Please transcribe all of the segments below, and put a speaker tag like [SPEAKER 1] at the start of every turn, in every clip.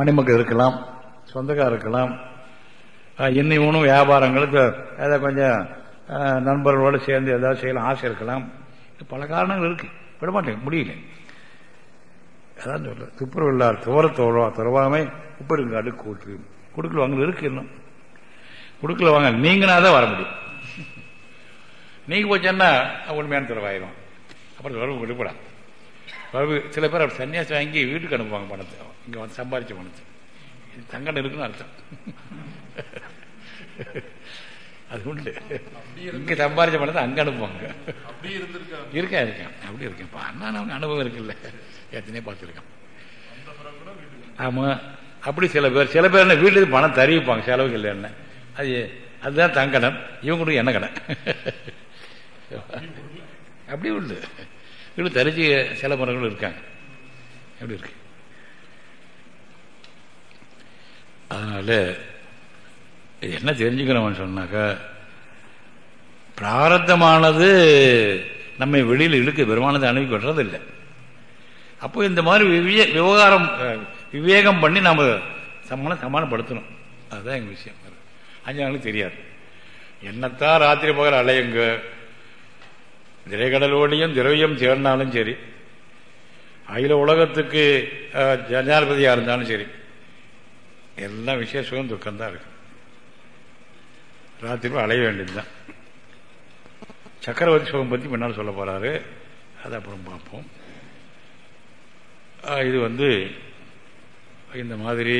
[SPEAKER 1] மணிமக்கள் இருக்கலாம் சொந்தக்காரர் இருக்கலாம் இன்னும் ஒன்றும் வியாபாரங்களுக்கு அதை கொஞ்சம் நண்பர்களோடு சேர்ந்து ஏதாவது செய்யலாம் ஆசை இருக்கலாம். பல காரணங்கள் இருக்கு. விட மாட்டேங்க முடியல. அதான் சொல்ல துப்புரவு இல்லாத துவர தோழா துறவாமை உப்பருங்காடு கூட்டு கொடுக்கல வாங்கல இருக்கு இன்னும். குடுக்கல வாங்க நீங்கனா தான் வர முடியும். நீங்க போச்சேன்னா உண்மையான துறவாயிரும் அப்புறம் துறவு விடுபடா சில பேர் அப்படி சன்னியாசம் வாங்கி வீட்டுக்கு அனுப்புவாங்க பணத்தை. இங்க வந்து சம்பாதிச்ச பணத்தை. இது தங்கடம் இருக்குன்னு அர்த்தம். அது உண்டு. இங்க சம்பாதிச்ச பணத்தை அங்க அனுப்புவாங்க. இருக்கா இருக்கேன் அப்படி இருக்கேன். அண்ணா நமக்கு அனுபவம் இருக்குல்ல. எத்தனையோ பார்த்துருக்கேன். ஆமா. அப்படி சில பேர் சில பேர் வீட்டுக்கு பணம் தருவிப்பாங்க. செலவுக்கு இல்லைன்னு அது அதுதான் தங்கடன் இவங்களுக்கு என்ன கடன்? அப்படி உண்டு. வீடு தரிசி சில முறைகள் இருக்காங்க. எப்படி இருக்கு? அதனால என்ன தெரிஞ்சுக்கணும் சொன்னாக்கா பிராரத்தமானது நம்மை வெளியில் இழுக்க பெருமானதை அணுகி இல்லை அப்போ இந்த மாதிரி விவகாரம் விவேகம் பண்ணி நம்ம சமான சமானப்படுத்தணும். அதுதான் எங்கள் விஷயம். அஞ்சு நாளுக்கு தெரியாது. என்னத்தான் ராத்திரி பகல் அலையுங்க திரைக்கடலோடையும் திரவியம் சேர்ந்தாலும் சரி அகில உலகத்துக்கு ஜனாதிபதியாக இருந்தாலும் சரி எல்லாம் விசேஷமும் துக்கம்தான் இருக்கு. ராத்திரி அலைய வேண்டியதுதான். சக்கரவர்த்தி சுகம் பற்றி முன்னால் சொல்ல போறாரு. அது அப்புறம் பார்ப்போம். இது வந்து இந்த மாதிரி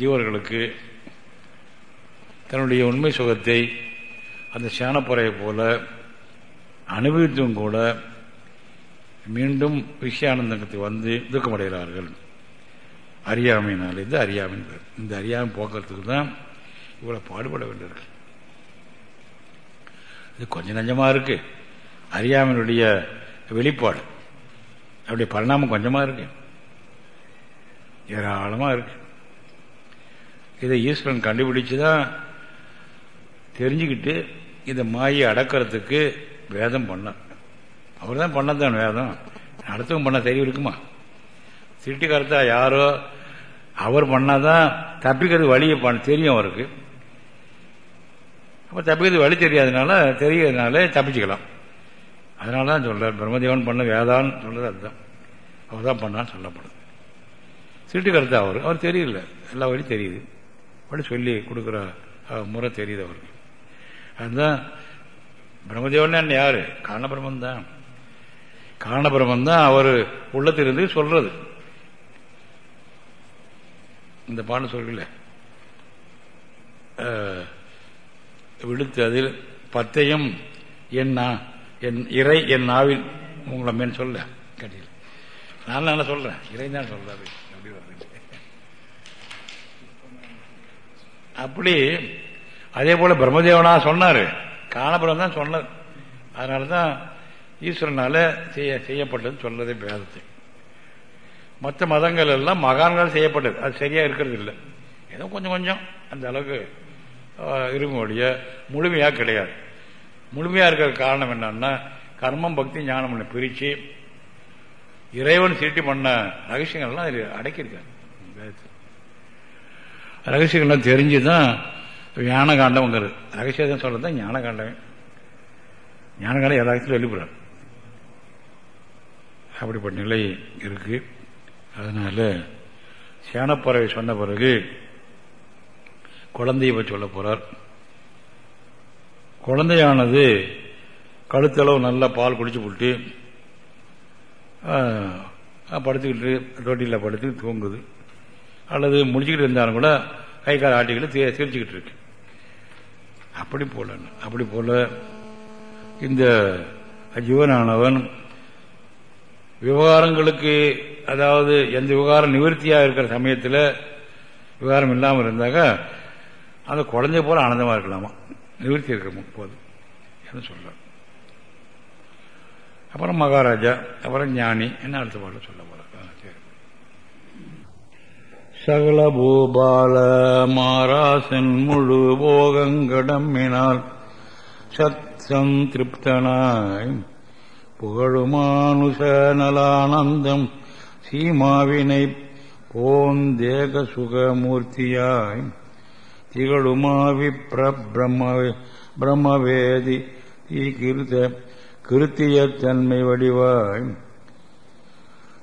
[SPEAKER 1] ஜீவர்களுக்கு தன்னுடைய உண்மை சுகத்தை அந்த சேனப்புறையை போல அனுபவித்தும் கூட மீண்டும் விஷயானந்தத்துக்கு வந்து துக்கமடைகிறார்கள். அறியாமையினால் இது அறியாமை இந்த அறியாமை போக்குறதுக்கு தான் இவ்வளோ பாடுபட வேண்டியிருக்கு. இது கொஞ்சம் நஞ்சமாக இருக்கு. அறியாமையினுடைய வெளிப்பாடு. அப்படி பரிணாமம் கொஞ்சமாக இருக்கு. ஏராளமாக இருக்கு. இதை ஈஸ்வரன் கண்டுபிடிச்சு தான் தெரிஞ்சுக்கிட்டு இந்த மாயை அடக்கிறதுக்கு வேதம் பண்ணார் அவர் தான் பண்ணதான் வேதம். அடுத்தவங்க பண்ண தெரிவு இருக்குமா? திருட்டி கருத்தா யாரோ அவர் பண்ணாதான் தப்பிக்கிறது வழியை பண்ண தெரியும் அவருக்கு. அப்ப தப்பிக்கிறது வழி தெரியாதனால தெரியாதனால தப்பிச்சுக்கலாம். அதனால தான் சொல்றார் பிரம்மதேவன் பண்ண வேதான்னு சொல்றது அதுதான். அவர் தான் பண்ணான்னு சொல்லப்படுது திருட்டு கருத்தா அவர்? அவர் தெரியல. எல்லா வழியும் தெரியுது. வழி சொல்லி கொடுக்குற முறை தெரியுது அவருக்கு. அதுதான் பிரம்மதேவன் யாரு? காரணபிரமன் தான். காரணபிரமன் தான் அவர் உள்ளத்திலிருந்து சொல்றது. இந்த பாடம் சொல்லல விடுத்து அதில் பத்தையும் என் என் இறை என் நாவில் உங்களமேன்னு சொல்ல. கட்டியில் நான் நல்லா சொல்றேன். இறை தான் சொல்றாரு அப்படி. அப்படி அதே போல பிரம்மதேவனா சொன்னாரு. காணபுரம் தான் சொன்னார் அதனாலதான் ஈஸ்வரனால செய்ய செய்யப்பட்டது சொல்றது பேதத்தை மற்ற மதங்கள் எல்லாம் மகான்கள் செய்யப்பட்டது. அது சரியா இருக்கிறது இல்லை ஏதோ கொஞ்சம் கொஞ்சம். அந்த அளவுக்கு இருக்கும் ஒழிய முழுமையா கிடையாது. முழுமையா இருக்கிற காரணம் என்னன்னா கர்மம் பக்தி ஞானம் பிரிச்சு இறைவன் சீட்டி பண்ண ரகசியங்கள்லாம் அதில் அடக்கியிருக்காங்க ரகசியங்கள்லாம் தெரிஞ்சுதான் ஞான காண்டம்ங்கிறது ரகசியம் சொல்றதுதான் ஞான காண்டமே ஞான காண்டம் எல்லாத்தையும் வெளிப்படுறார் அப்படிப்பட்ட நிலை இருக்கு. அதனால சேனப்பறவை சொன்ன பிறகு குழந்தையை பற்றி சொல்ல போறார். குழந்தையானது கழுத்தளவு நல்லா பால் குடிச்சு போட்டு படுத்துக்கிட்டு ரொட்டியில் படுத்து தூங்குது. அல்லது முடிச்சுக்கிட்டு இருந்தாலும் கூட கை கால் ஆட்டிக்கிட்டு சிரிச்சுக்கிட்டு இருக்கு. அப்படி போல அப்படி போல இந்த ஜீவனானவன் விவகாரங்களுக்கு அதாவது எந்த விவகாரம் நிவர்த்தியாக இருக்கிற சமயத்தில் விவகாரம் இல்லாமல் இருந்தாக்க அந்த குழந்தை போல ஆனந்தமா இருக்கலாமா? நிவர்த்தி இருக்கிற போது என்று சொல்றார் அப்புறம் மகாராஜா அப்புறம் ஞானி என்ன அடுத்த பாடல சொல்ல சகல பூபால மாராசன் முழு போகங்கடம்மினால் சத்தம் திருப்தனாய் புகழுமானுஷ நலானந்தம் சீமாவினை போந்தேக சுகமூர்த்தியாய் திகழுமாவி பிரம்ம பிரம்மவேதி கிருத கிருத்திய தன்மை வடிவாய்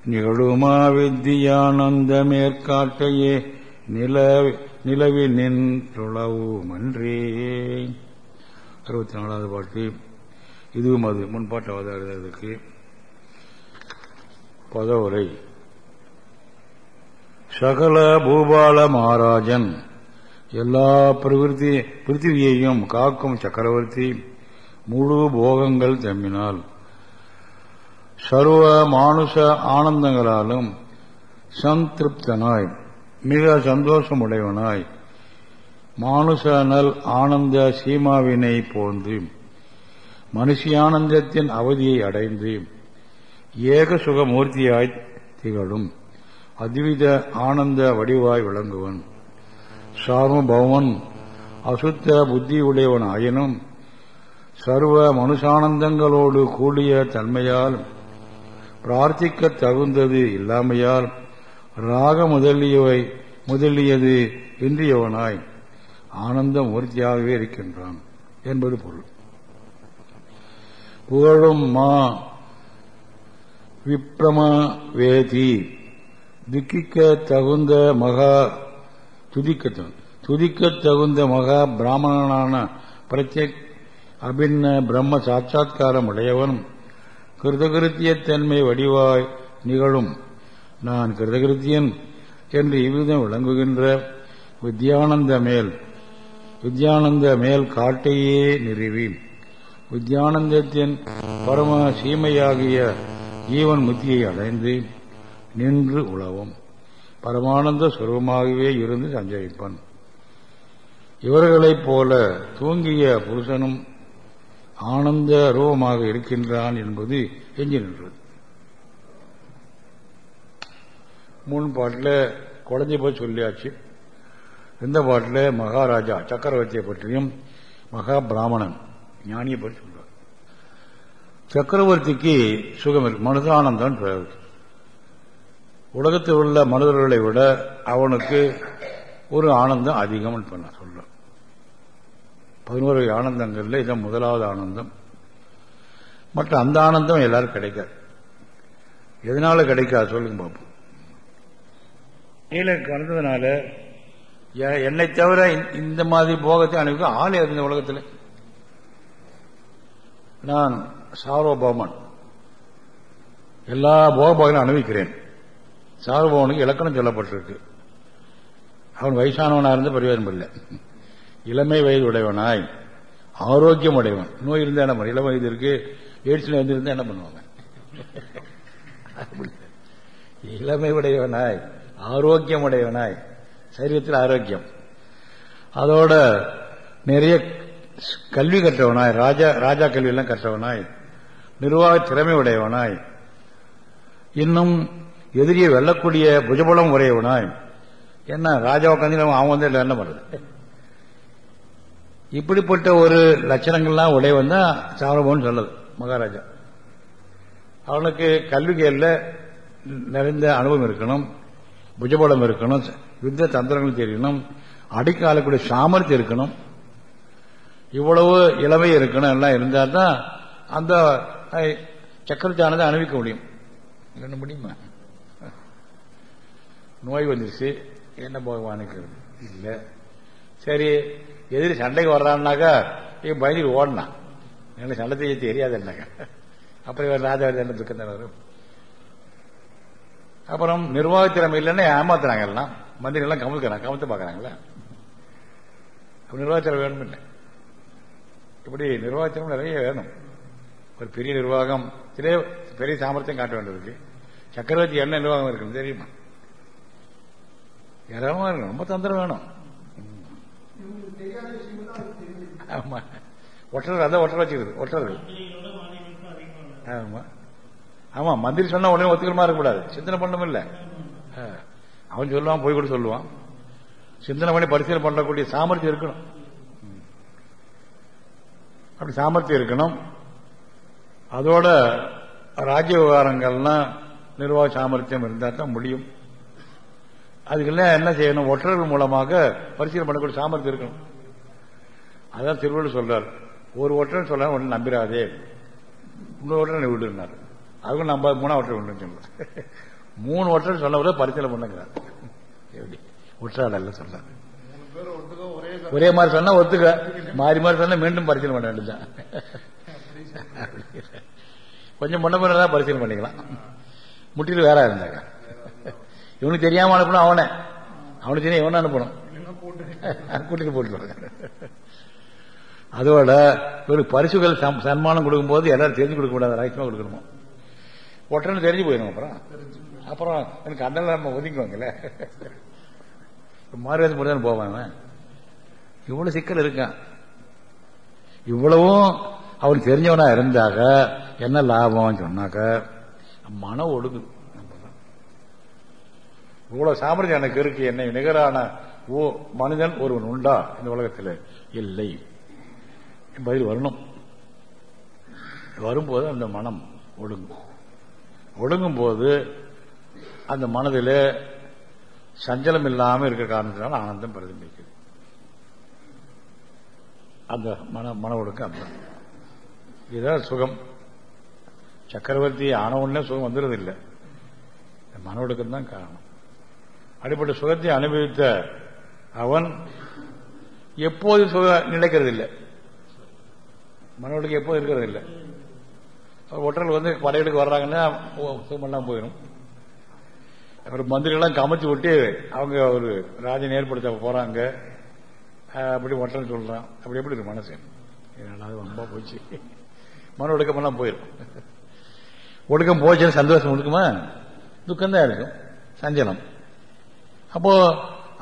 [SPEAKER 1] நிகழுமா வித்தியானந்த மேற்காட்டையே நில நிலவி நின்றுளவுமன்றே. அறுபத்தி நாலாவது பாட்டு. இதுவும் அது முன்பாட்டு அவதாரத்துக்கு பதவுரை. சகல பூபால மகாராஜன். எல்லா பிரவிற்த்தி பிருத்திவியையும் காக்கும் சக்கரவர்த்தி. முழு போகங்கள் தம்மினால். சர்வ மானுஷ ஆனந்தங்களாலும் சந்திருப்தனாய் மிக சந்தோஷமுடையவனாய் மானுஷ நல் ஆனந்த சீமாவினை போன்று மனுஷியானந்தத்தின் அவதியை அடைந்து ஏக சுகமூர்த்தியாய் திகழும் அத்வித ஆனந்த வடிவாய் விளங்குவன். சார்வபௌமன் அசுத்த புத்தியுடையவன் ஆயினும் சர்வ மனுஷானந்தங்களோடு கூடிய தன்மையால் பிரார்த்திக்க தகுந்தது இல்லாமையால் ராக முதலியவை முதலியது இன்றியவனாய். ஆனந்த மூர்த்தியாகவே இருக்கின்றான் என்பது பொருள். புகழும் மா விப்ரமா வேதி. துக்கிக்க தகுந்த மகா துதிக்க துதிக்க தகுந்த மகா பிராமணனான பிரத்யக் அபின்ன பிரம்ம சாட்சா்காரம் உடையவன் கிருதகிருத்தியத்தன்மை வடிவாய் நிகழும். நான் கிருதகிருத்தியன் என்று இவ்விதம் விளங்குகின்ற வித்யானந்த மேல் வித்யானந்த மேல் காட்டையே நிறுவி வித்யானந்தத்தின் பரம சீமையாகிய ஜீவன் முத்தியை அடைந்து நின்று உழவும். பரமானந்த சுரூபமாகவே இருந்து சஞ்சரிப்பன். இவர்களைப் போல தூங்கிய புருஷனும் ஆனந்த ரூபமாக இருக்கின்றான் என்பது எஞ்சி நின்றது. மூணு பாட்டில் குழந்தை போய் சொல்லியாச்சு. இந்த பாட்டில் மகாராஜா சக்கரவர்த்தியை பற்றியும் மகா பிராமணன் ஞானியை பற்றி சொல்றார். சக்கரவர்த்திக்கு சுகம் இருக்கு. மனுதானந்தான் பெயர் உலகத்தில் உள்ள மனிதர்களை விட அவனுக்கு ஒரு ஆனந்தம் அதிகம் பண்ண பதினோரு ஆனந்தங்கள்ல இதான் முதலாவது ஆனந்தம். மற்ற அந்த ஆனந்தம் எல்லாரும் கிடைக்காது. எதனால கிடைக்காது சொல்லுங்க பாப்போம். கீழே கலந்ததுனால என்னை தவிர இந்த மாதிரி போகத்தை அனுப்பி ஆள் ஏது இந்த உலகத்தில். நான் சார்வபௌமன். எல்லா போகபோகங்களும் அனுபவிக்கிறேன். சார்வபவனுக்கு இலக்கணம் சொல்லப்பட்டிருக்கு. அவன் வயசானவனாக இருந்து பிரயோஜனம் இல்லை. இளமை வயது உடையவனாய் ஆரோக்கியம் உடையவன் நோய் இருந்தா என்ன இளம் வயது இருக்கு எய்ட்ஸ்ல வந்து என்ன பண்ணுவாங்க? இளமை உடையவனாய் ஆரோக்கியம் உடையவனாய் சரீரத்தில் ஆரோக்கியம். அதோட நிறைய கல்வி கற்றவனாய் ராஜா ராஜா கல்வியெல்லாம் கற்றவனாய் நிர்வாக திறமை உடையவனாய் இன்னும் எதிரியை வெல்லக்கூடிய புஜபலம் உடையவனாய். என்ன ராஜா உட்காந்து அவன் வந்து என்ன பண்ணுறது இப்படிப்பட்ட ஒரு லட்சணங்கள்லாம் உடையவன் தான் சாரபவன் சொல்லுது மகாராஜா. அவனுக்கு கல்விகளில் நிறைந்த அனுபவம் இருக்கணும் புஜபலம் இருக்கணும் யுத்த தந்திரங்கள் தெரியணும் அடிக்காலக்கூடிய சாமர்த்தியம் இருக்கணும். இவ்வளவு இளமை இருக்கணும் எல்லாம் இருந்தால் தான் அந்த சக்கரத்தானதை அனுபவிக்க முடியும். என்ன முடியுமா? நோய் வந்துருச்சு என்ன பகவானுக்கு? இல்லை. சரி எதிரி சண்டைக்கு வர்றான்னாக்கா இவன் பயந்து ஓடினான். எனக்கு சண்டை செய்ய தெரியாது அப்புறம் இவர் ராஜா என்ன துக்கம் தானே வரும் அப்புறம் நிர்வாகத்திறமை இல்லைன்னா ஏமாத்துறாங்க எல்லாம். மந்திரி எல்லாம் கமுக்கிறாங்க கமுத்து பார்க்கறாங்களா நிர்வாகத்திறமை வேணும் இல்லை இப்படி நிர்வாகத்திறமை நிறைய வேணும். ஒரு பெரிய நிர்வாகம் பெரிய சாமர்த்தியம் காட்ட வேண்டியிருக்கு சக்கரவர்த்தி என்ன நிர்வாகம் இருக்குன்னு தெரியுமா? ஏராளமா இருக்கணும் ரொம்ப தந்திரம் வேணும். ஆமா. ஒட்டுறது அதான் ஒட்டர் வச்சுக்கிறது ஒட்டுறது ஆமா. ஆமா மந்திரி சொன்னா உடனே ஒத்துக்கிறமா இருக்கக்கூடாது. சிந்தனை பண்ணணும் இல்லை. அவன் சொல்லுவான் போய் கூட சொல்லுவான். சிந்தனை பண்ணி பரிசீலனை பண்ணக்கூடிய சாமர்த்தியம் இருக்கணும். அப்படி சாமர்த்தியம் இருக்கணும். அதோட ராஜ்ய விவகாரங்கள்லாம் நிர்வாக சாமர்த்தியம் இருந்தால் தான் முடியும். அதுக்கெல்லாம் என்ன செய்யணும்? ஒற்றர்கள் மூலமாக பரிசீலனை பண்ணக்கூடிய சாமர்த்தியம் இருக்கணும். அதான் திருவள்ளுவர் சொல்றார் ஒரு ஒற்றன் சொல்ல ஒன்று நம்பிராதே. இன்னொரு ஒற்றனை விடுனார். அவங்க நம்ப மூணா ஒற்றை ஒன்று சொல்ல மூணு ஒற்றன் சொன்னவரை பரிசீலனை பண்ணுங்கிறார் எப்படி? ஒற்றாடல்ல சொல்றாரு. ஒரே மாதிரி சொன்னா ஒத்துக்க மாறி மாறி சொன்னா மீண்டும் பரிசீலனை பண்ண வேண்டியதான் கொஞ்சம் முன்ன பிறகு பரிசீலனை பண்ணிக்கலாம். முட்டியில் வேற இருந்தாங்க. இவனுக்கு தெரியாம அனுப்பணும் அவனை. அவனுக்கு தெரியும் இவனை அனுப்பணும். கூட்டிட்டு போட்டுருவாங்க. அதோட இவருக்கு பரிசுகள் சன்மானம் கொடுக்கும்போது எல்லாரும் தெரிஞ்சு கொடுக்க கூடாது ரகசியமா கொடுக்கணுமா? ஒற்றன்னு தெரிஞ்சு போயிடும் அப்புறம். அப்புறம் எனக்கு அண்ணல் நம்ம ஒதுக்குவாங்கல்ல. மாறுவேது முடிதான் போவாங்க இவ்வளவு சிக்கல் இருக்கான் இவ்வளவும் அவர் தெரிஞ்சவனா இருந்தாக என்ன லாபம் சொன்னாக்க மனம் ஒடுங்கு. இவ்வளவு சாமர்த்தியம் எனக்கு இருக்கு என்னை நிகரான ஓ மனிதன் ஒருவன் உண்டா இந்த உலகத்தில்? இல்லை. பதில் வரணும். வரும்போது அந்த மனம் ஒடுங்கும். ஒடுங்கும் போது அந்த மனதில் சஞ்சலம் இல்லாமல் இருக்கிற காரணத்தினால ஆனந்தம் பிரதிபலிக்குது. அந்த மன மன ஒடுக்கம் அந்த. இதுதான் சுகம். சக்கரவர்த்தி ஆன உடனே சுகம் வந்துடுறது இல்லை மன ஒடுக்கம் தான் காரணம். அப்படிப்பட்ட சுகத்தை அனுபவித்த அவன் எப்போதும் சுக நிலைக்கிறது இல்லை மன எப்போ எப்போதும் இருக்கிறது இல்லை ஒற்றர்கள் வந்து படையெடுக்க வர்றாங்கன்னா சுகமெல்லாம் போயிடும் அப்புறம் மந்திரிகள்லாம் கமைச்சு விட்டு அவங்க ஒரு ராஜன் ஏற்படுத்த போறாங்க. அப்படி ஒற்றன் சொல்றான். அப்படி எப்படி இருக்கு மனசு? என்னால ரொம்ப போச்சு. மன ஒடுக்கமெல்லாம் போயிடும் ஒடுக்கம் போச்சுன்னு சந்தோஷம் ஒடுக்குமா துக்கம் தான் இருக்கும். சஞ்சலம். அப்போ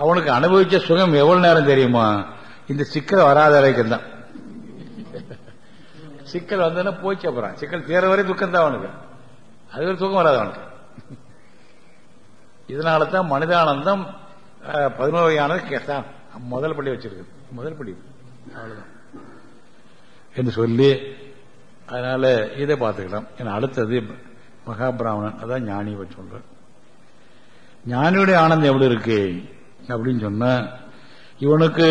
[SPEAKER 1] அவனுக்கு அனுபவிச்ச சுகம் எவ்வளவு நேரம் தெரியுமா? இந்த சிக்கல் வராத வரைக்கும் தான். சிக்கல் வந்ததுன்னா போச்சு அப்புறம். சிக்கல் தீர வரை துக்கம் தான் அவனுக்கு. அது ஒரு துக்கம் வராது அவனுக்கு. இதனால தான் மனிதானந்தம் பதினோரு வகையானது முதல் படி வச்சிருக்கு. முதல் படி அவ்வளவுதான். என்று சொல்லி அதனால இதை பார்த்துக்கலாம். ஏன்னா அடுத்தது மகாபிராமணன். அதான் ஞானி சொல்றேன் ஞானியுடைய ஆனந்தம் எப்படி இருக்கு? அப்படின்னு சொன்னா இவனுக்கு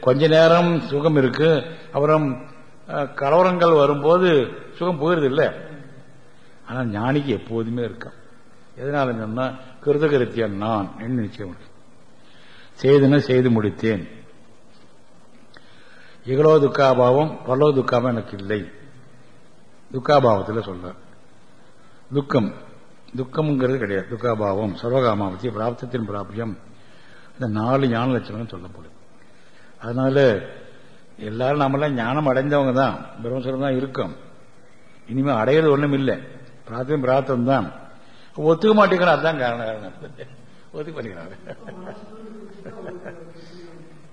[SPEAKER 1] கொஞ்ச நேரம் சுகம் இருக்கு. அப்புறம் கலவரங்கள் வரும்போது சுகம் போயிருது இல்லை ஆனா ஞானிக்கு எப்போதுமே இருக்கான். எதனால சொன்னா கிருதகருத்தியன் நான் என்ன நிச்சயம் செய்தன செய்து முடித்தேன். இகலோ துக்காபாவம் பல்லோ துக்காபம் எனக்கு இல்லை. துக்காபாவத்தில் சொல்ற துக்கம். துக்கம்ங்கிறது கிடையாது. துக்காபாவம் சர்வகாமாவத்தி பிராப்தத்தின் பிராபியம் இந்த நாலு ஞான லட்சணம் சொல்லப்படும். அதனால எல்லாரும் நம்மளாம் ஞானம் அடைந்தவங்க தான். பிரம்மஸ்வரம் தான் இருக்கும். இனிமேல் அடையிறது ஒன்றும் இல்லை. பிரார்த்தம் பிரார்த்தம் தான். ஒத்துக்க மாட்டேங்கிறோம். அதுதான் காரணம். ஒத்துக்க பண்ணிக்கிறாங்க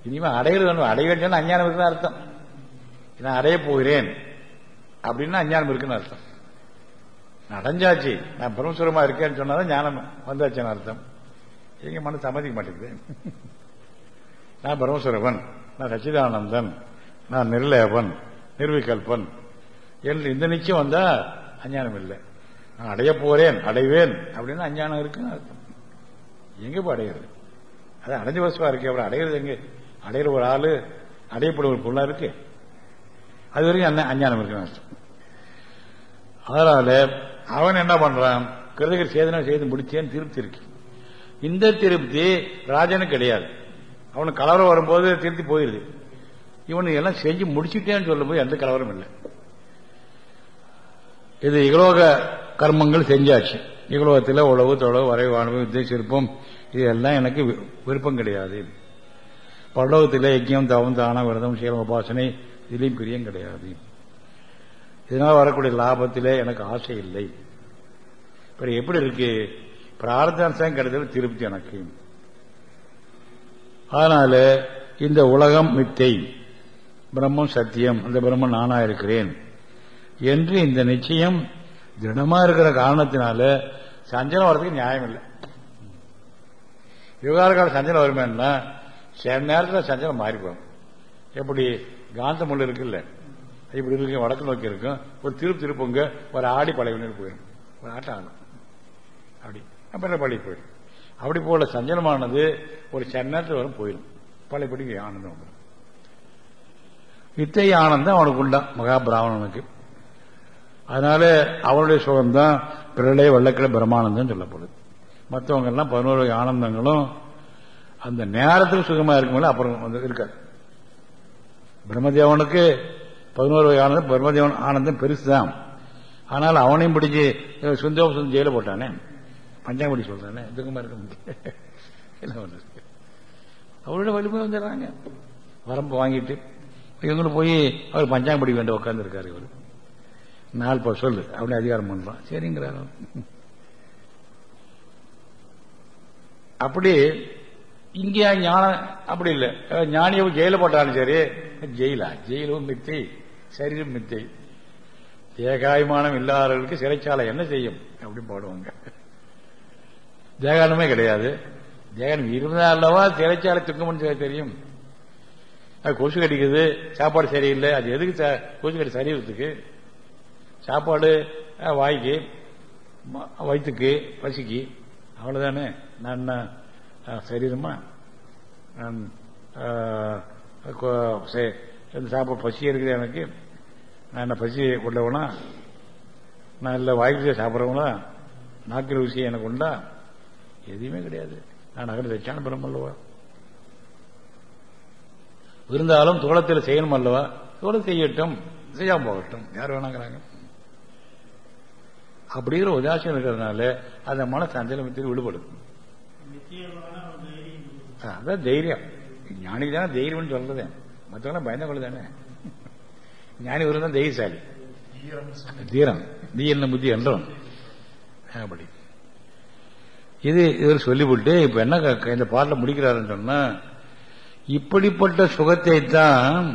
[SPEAKER 1] இனிமேல் அடையிறது ஒன்று அடைய வேண்டிய அஞ்ஞானம் இருக்குன்னு அர்த்தம். நான் அடைய போகிறேன். அப்படின்னா அஞ்ஞானம் இருக்குன்னு அர்த்தம். நான் அடைஞ்சாச்சு. நான் பிரம்மசுரமா இருக்கேன்னு சொன்னாதான் ஞானம் வந்தாச்சுன்னு அர்த்தம். எங்க மனசு சம்மதிக்க மாட்டேங்குது. நான் பிரம்மசுரவன் நான் சச்சிதானந்தன். நான் நிர்லேபன் நிர்விகல்பன். என்று இந்த நிச்சயம் வந்தா அஞ்ஞானம் இல்லை. நான் அடைய போறேன் அடைவேன் அப்படின்னு அஞ்ஞானம் இருக்குன்னு அர்த்தம். எங்க இப்போ அடையிறது? அது அடைஞ்ச வசமா இருக்கு அப்புறம் அடையிறது எங்க? அடையிற ஒரு ஆளு அடையப்படும் ஒரு பொருளா இருக்கு. அது வரைக்கும் அஞ்ஞானம் இருக்குன்னு அர்த்தம். அதனால அவன் என்ன பண்றான்? கிருதகர் சேதனை செய்து முடிச்சேன்னு திருப்தி இருக்கு. இந்த திருப்தி ராஜனுக்கு கிடையாது. அவனுக்கு கலவரம் வரும்போது திருப்தி போயிருது. இவனு எல்லாம் செஞ்சு முடிச்சுட்டேன்னு சொல்லும்போது எந்த கலவரம் இல்லை. இது இகலோக கர்மங்கள் செஞ்சாச்சு. இகலோகத்தில் உழவு தொழவு வரைவு வாழ்வு வித்தை சிற்பம் இதெல்லாம் எனக்கு விருப்பம் கிடையாது. பல்லவத்தில் யஜ்யம் தவம் தானம் விரதம் சீலம் உபாசனை இதுலேயும் பிரியம் கிடையாது. இதனால் வரக்கூடிய லாபத்திலே எனக்கு ஆசை இல்லை. இப்போ எப்படி இருக்கு? பிரார்த்தனை கிடைத்தது திருப்தி எனக்கு. அதனால இந்த உலகம் மித்தை. பிரம்மம் சத்தியம் அந்த பிரம்மம் நானா இருக்கிறேன் என்று இந்த நிச்சயம் திடமா இருக்கிற காரணத்தினால சஞ்சலம் வர்றதுக்கு நியாயம் இல்லை. விவகார கால சஞ்சலம் வருமேன்னா சில நேரத்தில் சஞ்சலம் மாறிப்போம். எப்படி? காந்த முள் இருக்குல்ல. இப்படி இருக்கு வடக்கு நோக்கி இருக்கும் ஒரு திருப்பு திருப்புங்க ஒரு ஆடி பழைய போயிடும். ஒரு ஆட்டம் ஆடும் அப்படி. அப்புறம் பழைய போயிடும்? அப்படி போல சஞ்சலமானது ஒரு சன்னத்தில் வரும் போயிடும். பழையபடி ஆனந்தம் வந்துடும். இத்தகைய ஆனந்தம் அவனுக்கு உண்டான் மகாபிராமணனுக்கு. அதனால அவனுடைய சுகம்தான் பிரளய வெள்ளக்கிழ பிரமானந்தம் சொல்லப்படுது. மற்றவங்க எல்லாம் பதினோரு வகை ஆனந்தங்களும் அந்த நேரத்துக்கு சுகமா இருக்கும்போது அப்புறம் வந்து இருக்காது. பிரம்மதேவனுக்கு பதினோரு வகை ஆனந்தம் பிரம்மதேவன் ஆனந்தம் பெருசுதான். ஆனால் அவனையும் பிடிச்சி சுந்தோபம் ஜெயில போட்டானே? பஞ்சாங்குடி சொல்றானே? துக்கமா இருக்க முடியாது. அவரோட வலிமை வந்துடுறாங்க. வரம்பு வாங்கிட்டு இவங்களும் போய் அவர் பஞ்சாங்கம் படிக்க வேண்டிய உட்காந்துருக்காரு இவர். நாலு பா சொல்லு. அப்படின்னு அதிகாரம் பண்றான். சரிங்கிறாரு அப்படி இங்கே ஞானம் அப்படி இல்லை. ஞானியவும் ஜெயில போட்டாலும் சரி ஜெயிலா? ஜெயிலும் மித்தை சரீரம் மித்தை. தேகாயமானம் இல்லாதவர்களுக்கு சிறைச்சாலை என்ன செய்யும்? அப்படி போடுவாங்க. தேகானமே கிடையாது. தேகானம் இருந்தா அல்லவா சிறைச்சாலை துக்கம்னு தெரியும்? கொசு கடிக்குது சாப்பாடு சரியில்லை. அது எதுக்கு கொசு கடி சரீரத்துக்கு? சாப்பாடு வாய்க்கு வயிற்றுக்கு பசிக்கு. அவ்வளோதானே நான் சரீரமா? நான் சாப்பாடு பசி இருக்குது எனக்கு. நான் என்ன பசி கொண்டவனா? நான் இல்லை வாய்க்கு சாப்பிட்றவங்களா நாக்கிற ருசி எனக்கு உண்டா? எதுவுமே கிடையாது. நான் அகல தச்சான பலம் இருந்தாலும் தோளத்தில் செய்யணும் அல்லவா? தோளம் செய்யட்டும். செய்யாம போகட்டும். யார் வேணாங்கிறாங்க. அப்படிங்கிற உதாசீனம் இருக்கிறதுனால அந்த மன சஞ்சலமத்தில் விடுபடும் அதான் தைரியம். ஞானி தானே தைரியம்னு சொல்றது. மற்றவங்க பயந்த கொள்ள தானே ஞானி ஒரு தான் தைரியசாலி. தீரம் தீயன் புத்தி என்றும். அப்படி. இது இவர் சொல்லிவிட்டு இப்ப என்ன இந்த பாட்டில் முடிக்கிறாருன்னு சொன்னா இப்படிப்பட்ட சுகத்தை தான்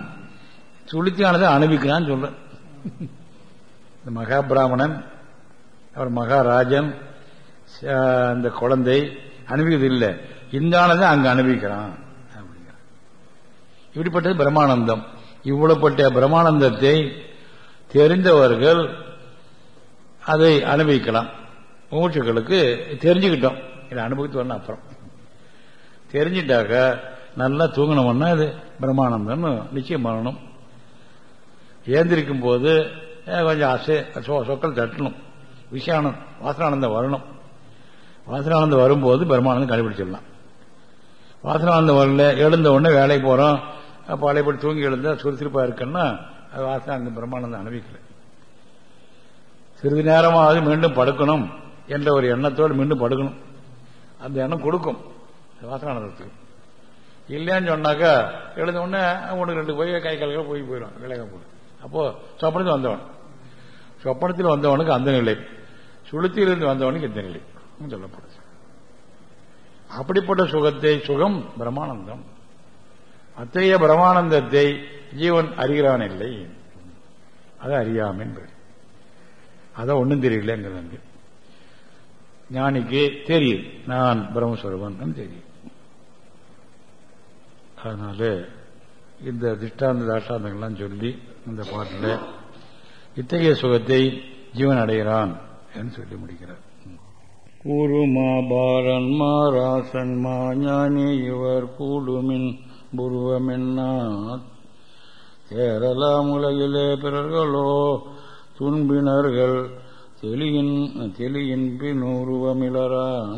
[SPEAKER 1] சுளுத்தியானதை அனுபவிக்கிறான்னு சொல்ற. இந்த மகாபிராமணன் அவர் மகாராஜன் அந்த குழந்தை அனுபவிக்கிறது இல்லை இந்த ஆனதை அங்க அனுபவிக்கிறான் இப்படிப்பட்டது பிரம்மானந்தம். இவ்வளவுப்பட்ட பிரம்மானந்தத்தை தெரிந்தவர்கள் அதை அனுபவிக்கலாம். மூச்சுக்களுக்கு தெரிஞ்சுக்கிட்டோம். இதை அனுபவித்து வரணும் அப்புறம். தெரிஞ்சிட்டாக்க நல்லா தூங்கணும்னா இது பிரம்மானந்தம்னு நிச்சயம் பண்ணணும். ஏந்திரிக்கும் போது கொஞ்சம் ஆசை சொற்கள் தட்டணும். விஷயானம் வாசனானந்தம் வரணும். வாசனானந்தம் வரும்போது பிரம்மானந்தம் கண்டுபிடிச்சிடலாம் வாசனானந்தம் வரல எழுந்த உடனே வேலைக்கு போறோம். பழையபடி தூங்கி எழுந்தா சுறுசுறுப்பா இருக்குன்னா அது வாசனானந்தம் பிரம்மானந்தம் அனுபவிக்கல. சிறிது நேரமாவது மீண்டும் படுக்கணும் என்ற ஒரு எண்ணத்தோடு மீண்டும் படுக்கணும். அந்த எண்ணம் கொடுக்கும். வாசனானந்தத்துக்கு. இல்லைன்னு சொன்னாக்கா எழுந்த உடனே உனக்கு ரெண்டு போய் கை கால்கள் போய் போயிடும் விலக போட்டு அப்போ சொப்பனத்தில் வந்தவன். சொப்பனத்தில் வந்தவனுக்கு அந்த நிலை. சுளுத்தியிலிருந்து வந்தவனுக்கு இந்த நிலை. சொல்லப்படுது அப்படிப்பட்ட சுகத்தை சுகம் பிரம்மானந்தம். அத்தகைய பிரமானந்தத்தை ஜீவன் அறிகிறான் இல்லை. அதை அறியாமன் அதான் ஒன்றும் தெரியலங்கிறது. ஞானிக்கு தெரியும். நான் பிரம்மஸ்வரவன் தெரியும். அதனால இந்த திஷ்டாந்த தாஷ்டாந்தங்கள்லாம் சொல்லி இந்த பாட்டில் இத்தகைய சுகத்தை ஜீவன் அடைகிறான் என்று சொல்லி முடிக்கிறார். கூறுமா பாரன் மாராசன் ஞானி இவர் கூடுமின் புருவமென்னாத் தேரலாம் உலகிலே பிறர்களோ துன்பினர்கள் தெளியின் தெளியின் பின்னுருவமிலரான்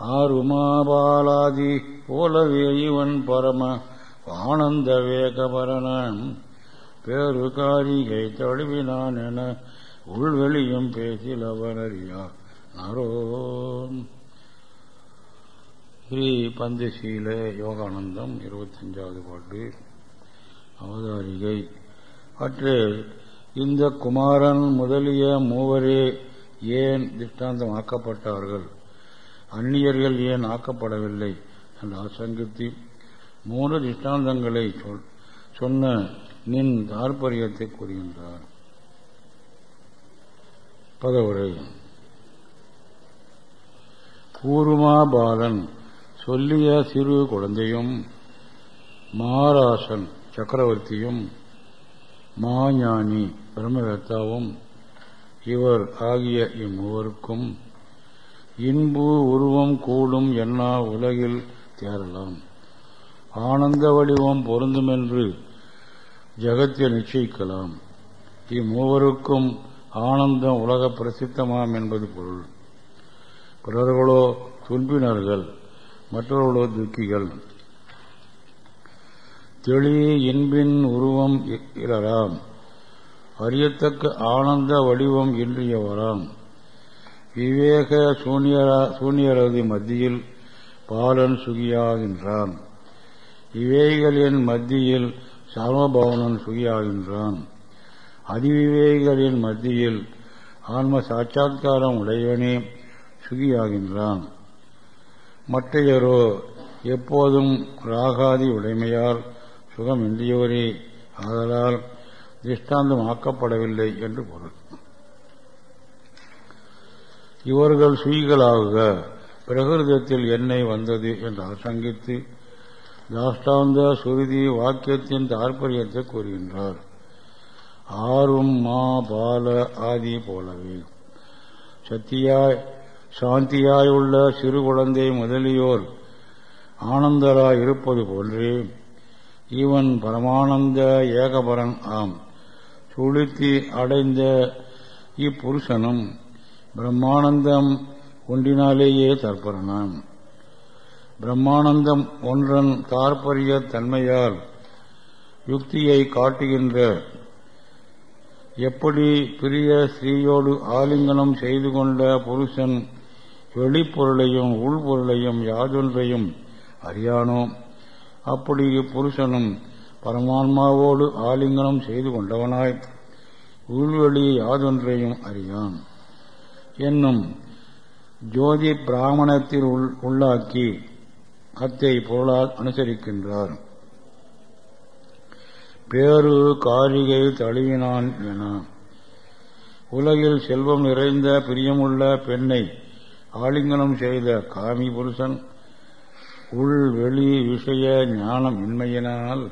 [SPEAKER 1] ஆருமாபாலாதி போலவே இவன் பரம ஆனந்த வேகபரனான் பேரு காரிகை தழுவினான் என உள்வெளியும் பேசில் அவர் அறியா நரோ ஸ்ரீ பந்தசீல யோகானந்தம் இருபத்தஞ்சாவது பாட்டு. அவதாரிகை. அற்று இந்த குமாரன் முதலிய மூவரே ஏன் திஷ்டாந்தம் ஆக்கப்பட்டார்கள் அந்நியர்கள் ஏன் ஆக்கப்படவில்லை? என்று ஆசங்கித்து மூன்று திஷ்டாந்தங்களை சொல் சொன்ன நின் தாற்பயத்தை கூறுகின்றார். பதவுரை. கூருமா பாலன் சொல்லிய சிறு குழந்தையும் மாராசன் சக்கரவர்த்தியும் மாஞானி பிரம்மவேத்தாவும் இவர் ஆகிய இம்மூவருக்கும் இன்பு உருவம் கூடும் எண்ணா உலகில் தேரலாம் ஆனந்த வடிவம் பொருந்துமென்று ஜகத்தை நிச்சயிக்கலாம். இம்மூவருக்கும் ஆனந்தம் உலக பிரசித்தமாம் என்பது பொருள். பிறர்களோ துன்பினர்கள் மற்றவர்களோ துக்கிகள். தெளி இன்பின் உருவம் இலராம் அறியத்தக்க ஆனந்த வடிவம் இன்றியவராம். விவேக சூனியரது மத்தியில் பாலன் சுகியாகின்றான். விவேகிகளின் மத்தியில் சர்மபவனன் சுகியாகின்றான். அதிவிவேகிகளின் மத்தியில் ஆன்ம சாட்சா்காரம் உடையவனே சுகியாகின்றான். மற்றையரோ எப்போதும் ராகாதி உடைமையால் சுகமின்றியோரே ஆதலால் திஷ்டாந்தம் ஆக்கப்படவில்லை என்று பொருள். இவர்கள் சுயிகளாக பிரகிருதத்தில் என்னை வந்தது என்று ஆசங்கித்து தாஷ்டாந்த சுருதி வாக்கியத்தின் தாற்பயத்தை கூறுகின்றார். ஆறும் மா பால ஆதி போலவே. சத்தியாய் சாந்தியாய் உள்ள சிறு குழந்தை முதலியோர் ஆனந்தராய் இருப்பது போன்றே இவன் பரமானந்த ஏகபரன் ஆம். சுளுத்தி அடைந்த இப்புருஷனும் பிரம்மானந்தம் ஒன்றினாலேயே தற்பரணம் பிரம்மானந்தம் ஒன்றன் தாற்பரிய தன்மையால் யுக்தியை காட்டுகின்ற எப்படி பிரிய ஸ்ரீயோடு ஆலிங்கனம் செய்து கொண்ட புருஷன் வெளிப்பொருளையும் உள்பொருளையும் யாதொன்றையும் அறியானோ? அப்படி புருஷனும் பரமான்மாவோடு ஆலிங்கனம் செய்து கொண்டவனாய். உள்வெளி யாதொன்றையும் அறியான். என்னும் ஜோதி பிராமணத்தில் உள்ளாக்கி அத்தை பொருளால் அனுசரிக்கின்றார். பேரு காரிகை தழுவினான் என. உலகில் செல்வம் நிறைந்த பிரியமுள்ள பெண்ணை ஆலிங்கனம் செய்த காமி புருஷன் உள் வெளி விஷய ஞானம் இன்மையினால்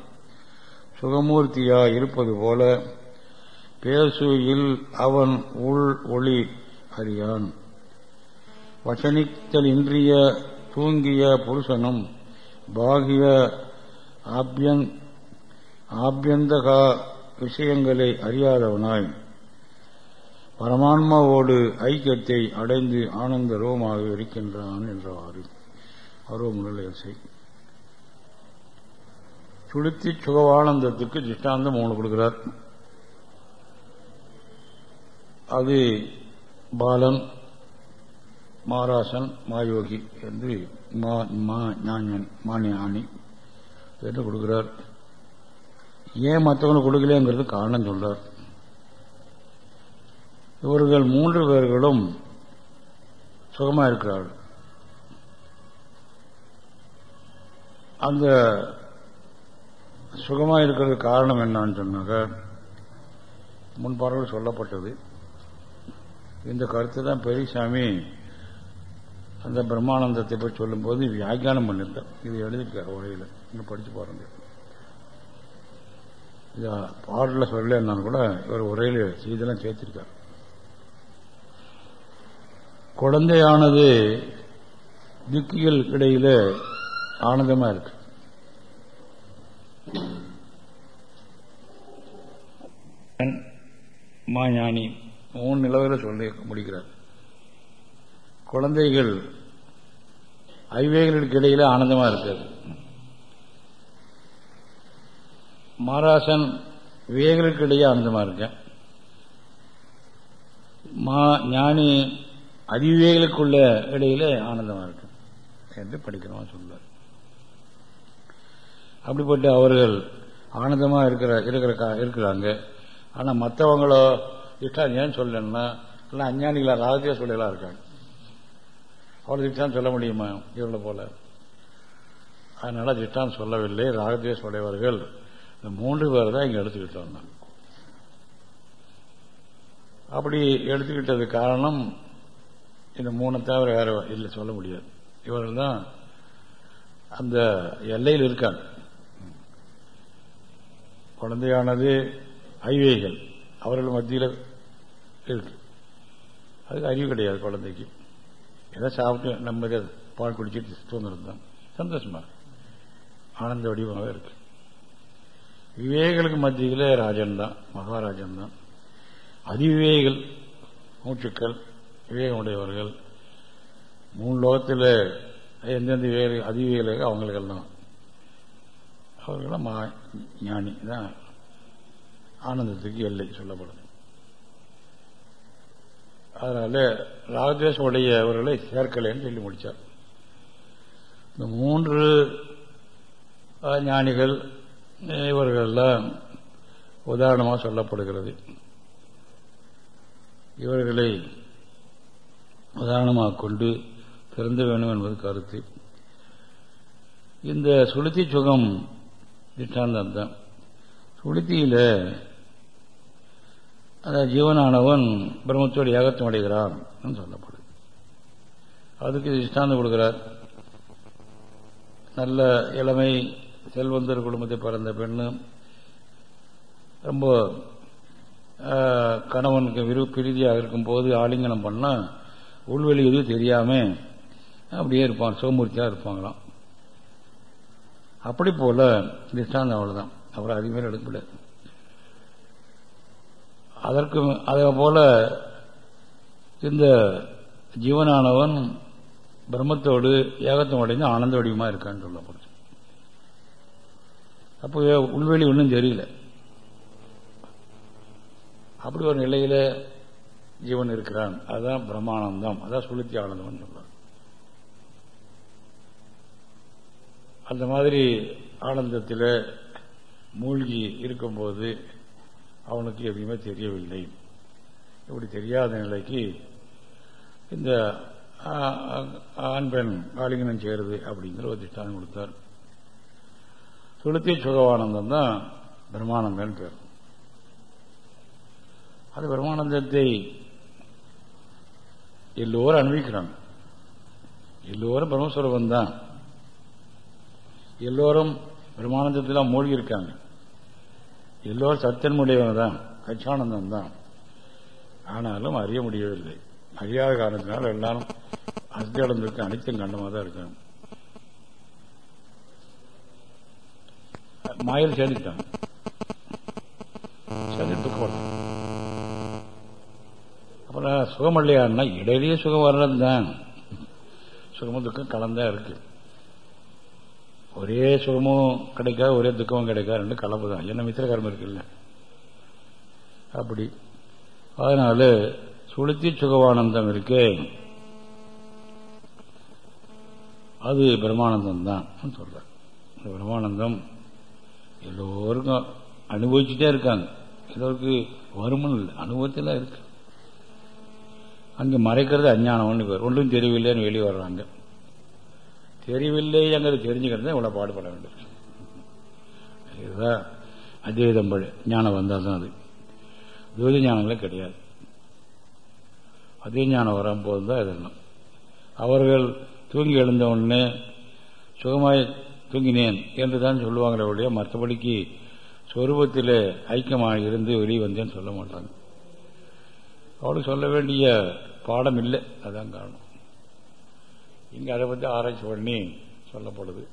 [SPEAKER 1] சுகமூர்த்தியாய் இருப்பது போல பேசுயில் அவன் உள் ஒளி அறியான் வசனித்தல் இன்றிய தூங்கிய புருஷனும் பாகிய ஆபியந்தகா விஷயங்களை அறியாதவனாய். பரமான்மாவோடு ஐக்கியத்தை அடைந்து ஆனந்த ரூபமாக இருக்கின்றான் என்றவாறு. அருவமுறை சுளுத்தி சுகவானந்தத்துக்கு திஷ்டாந்தம் மூணு கொடுக்கிறார். அது பாலன் மாராசன் மாயோகி என்று மாஞானி என்று கொடுக்கிறார். ஏன் மற்றவங்க கொடுக்கலைங்கிறது காரணம் சொல்றார். இவர்கள் மூன்று பேர்களும் சுகமா இருக்கிறார்கள். அந்த சுகமாக இருக்கிறது காரணம் என்னன்னு சொன்னாக்க முன்பார்கள் சொல்லப்பட்டது. இந்த கருத்து தான் பெரியசாமி அந்த பிரம்மானந்தத்தை பற்றி சொல்லும்போது வியாக்கியானம் பண்ணிருக்கார் இது எழுதியிருக்கார் உரையில் இன்னும் படிச்சு பாருங்க. இத பாடல சொல்லலன்னு கூட இவர் உரையில் செய்தெல்லாம் சேர்த்திருக்கார். குழந்தையானது திக்குகள் இடையில ஆனந்தமா இருக்கு. மாஞானி மூணு நிலவில் சொல்லி முடிக்கிறார். குழந்தைகள் ஐவேகளுக்கு இடையில ஆனந்தமா இருக்காது. மாராசன் விவேகளுக்கு இடையே ஆனந்தமா இருக்கேன். மா ஞானி அதிவிவேகளுக்குள்ள இடையில ஆனந்தமா இருக்கு என்று படிக்கிறோம் சொல்வார். அப்படிப்பட்ட அவர்கள் ஆனந்தமா இருக்கிற இருக்கிற இருக்கிறாங்க. ஆனா மற்றவங்களோ திட்டா ஏன் சொல்லணும்னா எல்லாம் அஞ்ஞானிகளா ராஜ்ய சொல்லிகளா இருக்காங்க. அவ்வளோ திட்டான் சொல்ல முடியுமா இவர்களை போல? அதனால திட்டான் சொல்லவில்லை ராகதேஷ் உடையவர்கள் இந்த மூன்று பேர் தான் இங்க எடுத்துக்கிட்டோம் நான் அப்படி எடுத்துக்கிட்டது காரணம் இந்த மூணு தவிர வேற இல்லை சொல்ல முடியாது. இவர்கள் தான் அந்த எல்லையில் இருக்காங்க. குழந்தையானது ஐவேகள். அவர்கள் மத்தியில் இருக்கு. அதுக்கு அறிவு கிடையாது குழந்தைக்கு. எதை சாப்பிட்டு நம்ம பால் குடிச்சிட்டு தூங்குறது சந்தோஷமா ஆனந்த வடிவமாக இருக்கு. விவேகளுக்கு மத்தியில் ராஜன் தான் மகாராஜன் தான் அதிவிவேகள் மூச்சுக்கள் விவேகம் உடையவர்கள் மூணு லோகத்தில் எந்தெந்த விவேக அதிவிவேக அவங்களுக்கெல்லாம். அவர்களெல்லாம் மா ஞானி. தான் ஆனந்தத்துக்கு எல்லை சொல்லப்படும் அதனால ராகதேசம் உடையவர்களை சேர்க்கலைன்னு சொல்லி முடித்தார் இந்த மூன்று ஞானிகள் இவர்களெல்லாம் உதாரணமாக சொல்லப்படுகிறது. இவர்களை உதாரணமாக கொண்டு திறந்து வேணும் என்பது கருத்து. இந்த சுளுத்தி சுகம் திட்டாந்தம் தான். சுளுத்தியில் அந்த ஜீவனானவன் பிரம்மத்தோடு ஏகத்தம் அடைகிறான் சொல்லப்படுது. அதுக்கு திஷ்டாந்தம் கொடுக்கிறார். நல்ல இளமை செல்வந்தர் குடும்பத்தை பிறந்த பெண்ணு ரொம்ப கணவனுக்கு விரு பிரீதியாக இருக்கும்போது ஆலிங்கனம் பண்ணால் உள்வெளி எதுவும் தெரியாம அப்படியே இருப்பான் சோமூர்த்தியாக இருப்பாங்களாம். அப்படி போல திஷ்டாந்தம் அவ்வளோதான் அப்புறம் அதுமாரி எடுக்க முடியாது அதற்கு அதே போல இந்த ஜீவனானவன் பிரம்மத்தோடு ஏகத்தம் அடைந்து ஆனந்த வடிவமாக இருக்கான்னு சொல்லப்படுது அப்போ உள்வெளி ஒன்றும் தெரியல. அப்படி ஒரு நிலையில ஜீவன் இருக்கிறான். அதுதான் பிரம்மானந்தம். அதான் சுளுத்தி ஆனந்தம் சொல்றான். அந்த மாதிரி ஆனந்தத்தில் மூழ்கி இருக்கும்போது அவனுக்கு எதுவுமே தெரியவில்லை. இப்படி தெரியாத நிலைக்கு இந்த ஆண் பெண் ஆலிங்கனம் செய்கிறது அப்படிங்கிற ஒரு திட்டம் கொடுத்தார். துளுத்தி சுகவானந்தம் தான் பிரம்மானந்தன் பேர். அது பிரம்மானந்தத்தை எல்லோரும் அனுபவிக்கிறாங்க. எல்லோரும் பிரம்மஸ்வரூபம் தான் எல்லோரும் பிரம்மானந்தத்தில் மூழ்கி இருக்காங்க எல்லோரும் சத்தன்முடையவன் தான் கச்சானந்தம் தான் ஆனாலும் அறிய முடியவில்லை. அறியாத காரணத்தினால் எல்லாரும் அஸ்தி அனைத்தும் கண்டமாக தான் இருக்காங்க. மாயில் சேர்ந்துட்டான் சேர்ந்து அப்புறம் சுகம் இடையிலேயே சுகம் வர்றது தான் சுகமும் துக்கம் கலந்தா இருக்கு. ஒரே சுகமும் கிடைக்காது ஒரே துக்கமும் கிடைக்காது ரெண்டு கலப்பு தான் என்ன மித்திரகர்மம் இருக்குல்ல? அப்படி. அதனால சுளுத்தி சுகவானந்தம் இருக்கே. அது பிரம்மானந்தம் தான் சொல்ற இந்த பிரம்மானந்தம் எல்லோருக்கும் அனுபவிச்சுட்டே இருக்காங்க. எல்லோருக்கு வருமன் இல்லை அனுபவத்தில் இருக்கு. அங்கே மறைக்கிறது அஞ்ஞானம்னு பேர். ஒன்றும் தெரியவில்லைன்னு வெளியே வர்றாங்க. தெரியவில்லைங்கிறது தெரிஞ்சுக்கிறது இவ்வளோ பாடுபட வேண்டும் இதுதான் அத்வைதம் ஞானம் வந்தால் தான் அது. துவத ஞானங்களே கிடையாது. அதே ஞானம் வரும்போது தான் இதெல்லாம் அவர்கள் தூங்கி எழுந்த உடனே சுகமாய் தூங்கினேன் என்று தான் சொல்லுவாங்களே ஒழிய மற்றபடிக்கு சொரூபத்தில் ஐக்கியமாக இருந்து வெளியே வந்தேன்னு சொல்ல மாட்டாங்க. அவளுக்கு சொல்ல வேண்டிய பாடம் இல்லை. அதான் காரணம். இங்கே அதை பற்றி ஆராய்ச்சி பண்ணி சொல்லப்படுது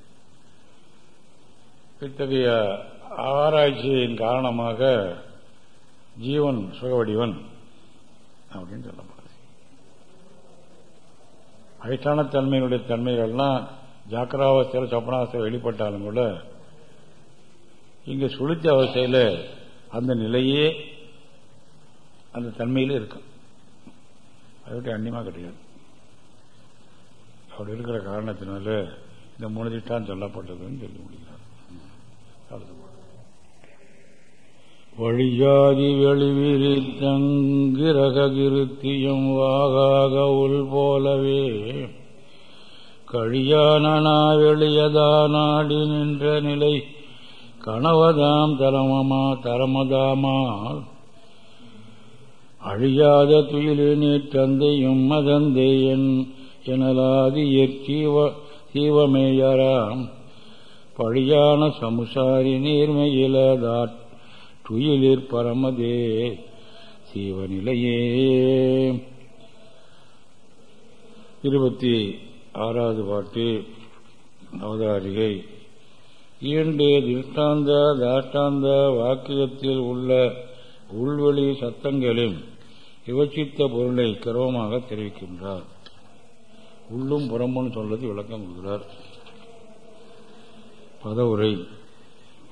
[SPEAKER 1] இத்தகைய ஆராய்ச்சியின் காரணமாக ஜீவன் சுகவடிவன் அப்படின்னு சொல்லப்படுது. அதிஷ்டானத்தன்மையினுடைய தன்மைகள்லாம் ஜாக்கிராவஸ்தையில் சொப்பனாவஸ்தையில் வெளிப்பட்டாலும் கூட இங்கே சுழித்த அவஸ்தையில் அந்த நிலையே அந்த தன்மையிலே இருக்கும். அதை விட்டு அந்நியமாக கிடையாது அப்படி இருக்கிற காரணத்தினால இந்த மூணு திட்டம் சொல்லப்பட்டதுன்னு சொல்லி முடிகிறார் வழியாதி வெளிவிரி தங்கிரகிருத்தியும் வாகாக உள் போலவே கழியானா வெளியதா நாடி நின்ற நிலை கணவதாம் தரமமா தரமதாமா? அழியாத துயிலினே தந்தையும் மதந்தேயன் எனலாதி எற்கீவ தீவமேயராம் பழியான சமுசாரி நீர்மையிலதாட் துயிலிற் பரமதே சீவநிலையே இருபத்தி ஆறாவது பாட்டு அவதாரிகை. இரண்டு திருஷ்டாந்த தாஷ்டாந்த வாக்கியத்தில் உள்ள உள்வெளி சத்தங்களின் விவச்சித்த பொருளை கர்வமாக தெரிவிக்கின்றார். உள்ளும் புறம்புன்னு சொல்றது விளக்கம் கொடுக்கிறார். பதவுரை.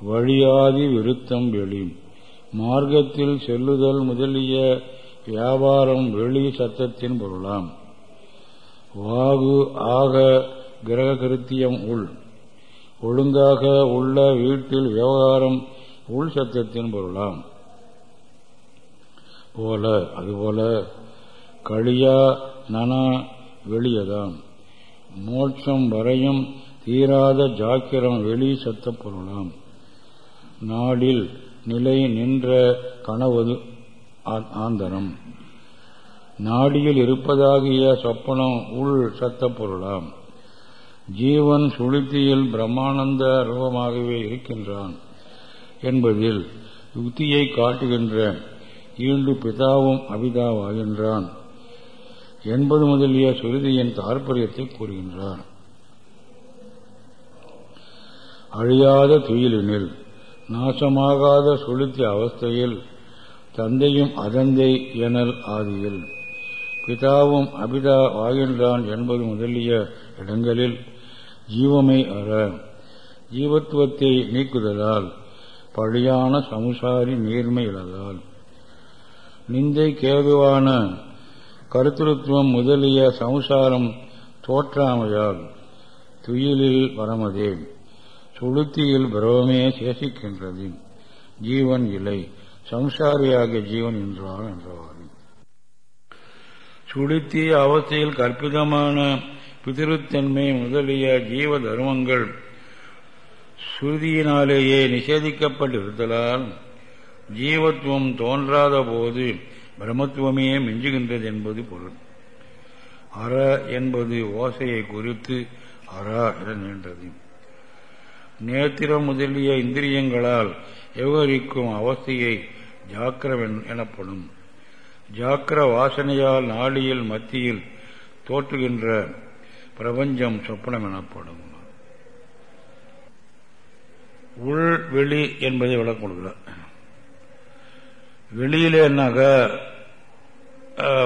[SPEAKER 1] வழியாதி விருத்தம் வெளி. மார்க்கத்தில் செல்லுதல் முதலிய வியாபாரம் வெளி சத்தத்தின் பொருளாம். வாகு ஆக கிரக கிருத்தியம் உள். ஒழுங்காக உள்ள வீட்டில் விவகாரம் உள் சத்தத்தின் பொருளாம். போல அதுபோல களியா நன வெளியதாம் மோட்சம் வரையும் தீராத ஜாக்கிரம் வெளி சத்த பொருளாம். நாடில் நிலை நின்ற கனவது ஆந்தரம். நாடியில் இருப்பதாகிய சொப்பனம் உள் சத்த பொருளாம். ஜீவன் சுளுத்தியில் பிரம்மானந்த ரூபமாகவே இருக்கின்றான் என்பதில் யுக்தியை காட்டுகின்ற ஈண்டு பிதாவும் அபிதாவாகின்றான் என்பது முதலிய சுருதியின் தாற்பயத்தை கூறுகின்றார். அழியாத துயிலினில் நாசமாகாத சுளுத்தி அவஸ்தையில் தந்தையும் அதந்தை எனல் ஆதியில். பிதாவும் அபிதா ஆகின்றான் என்பது முதலிய இடங்களில் ஜீவமை அற ஜீவத்துவத்தை நீக்குதலால் பழியான சமுசாரி நீர்மை இழதால் நிந்தை கேதுவான கருத்துருத்துவம் முதலிய சம்சாரம் தோற்றாமையால் துயிலில் வரமதே. சுளுத்தியில் பிரவமே சேசிக்கின்றது. ஜீவன் இல்லை. சம்சாரியாகிய ஜீவன் என்றான் என்றவாறு சுளுத்தி அவஸ்தையில் கற்பிதமான பிதிருத்தன்மை முதலிய ஜீவ தர்மங்கள் சுருதியினாலேயே நிஷேதிக்கப்பட்டிருத்தலால் ஜீவத்துவம் தோன்றாத போது பிரம்மத்துவமே மிஞ்சுகின்றது என்பது பொருள். அற என்பது ஓசையை குறித்து அற என நின்றது. நேத்திரம் முதலிய இந்திரியங்களால் விவகரிக்கும் அவஸ்தையை ஜாக்கிரம் எனப்படும். ஜாக்கிர வாசனையால் நாடியில் மத்தியில் தோற்றுகின்ற பிரபஞ்சம் சொப்பனம் எனப்படும். உள் வெளி என்பதை விளக்கம் கொடுக்கிறார். வெளியில என்னாக்க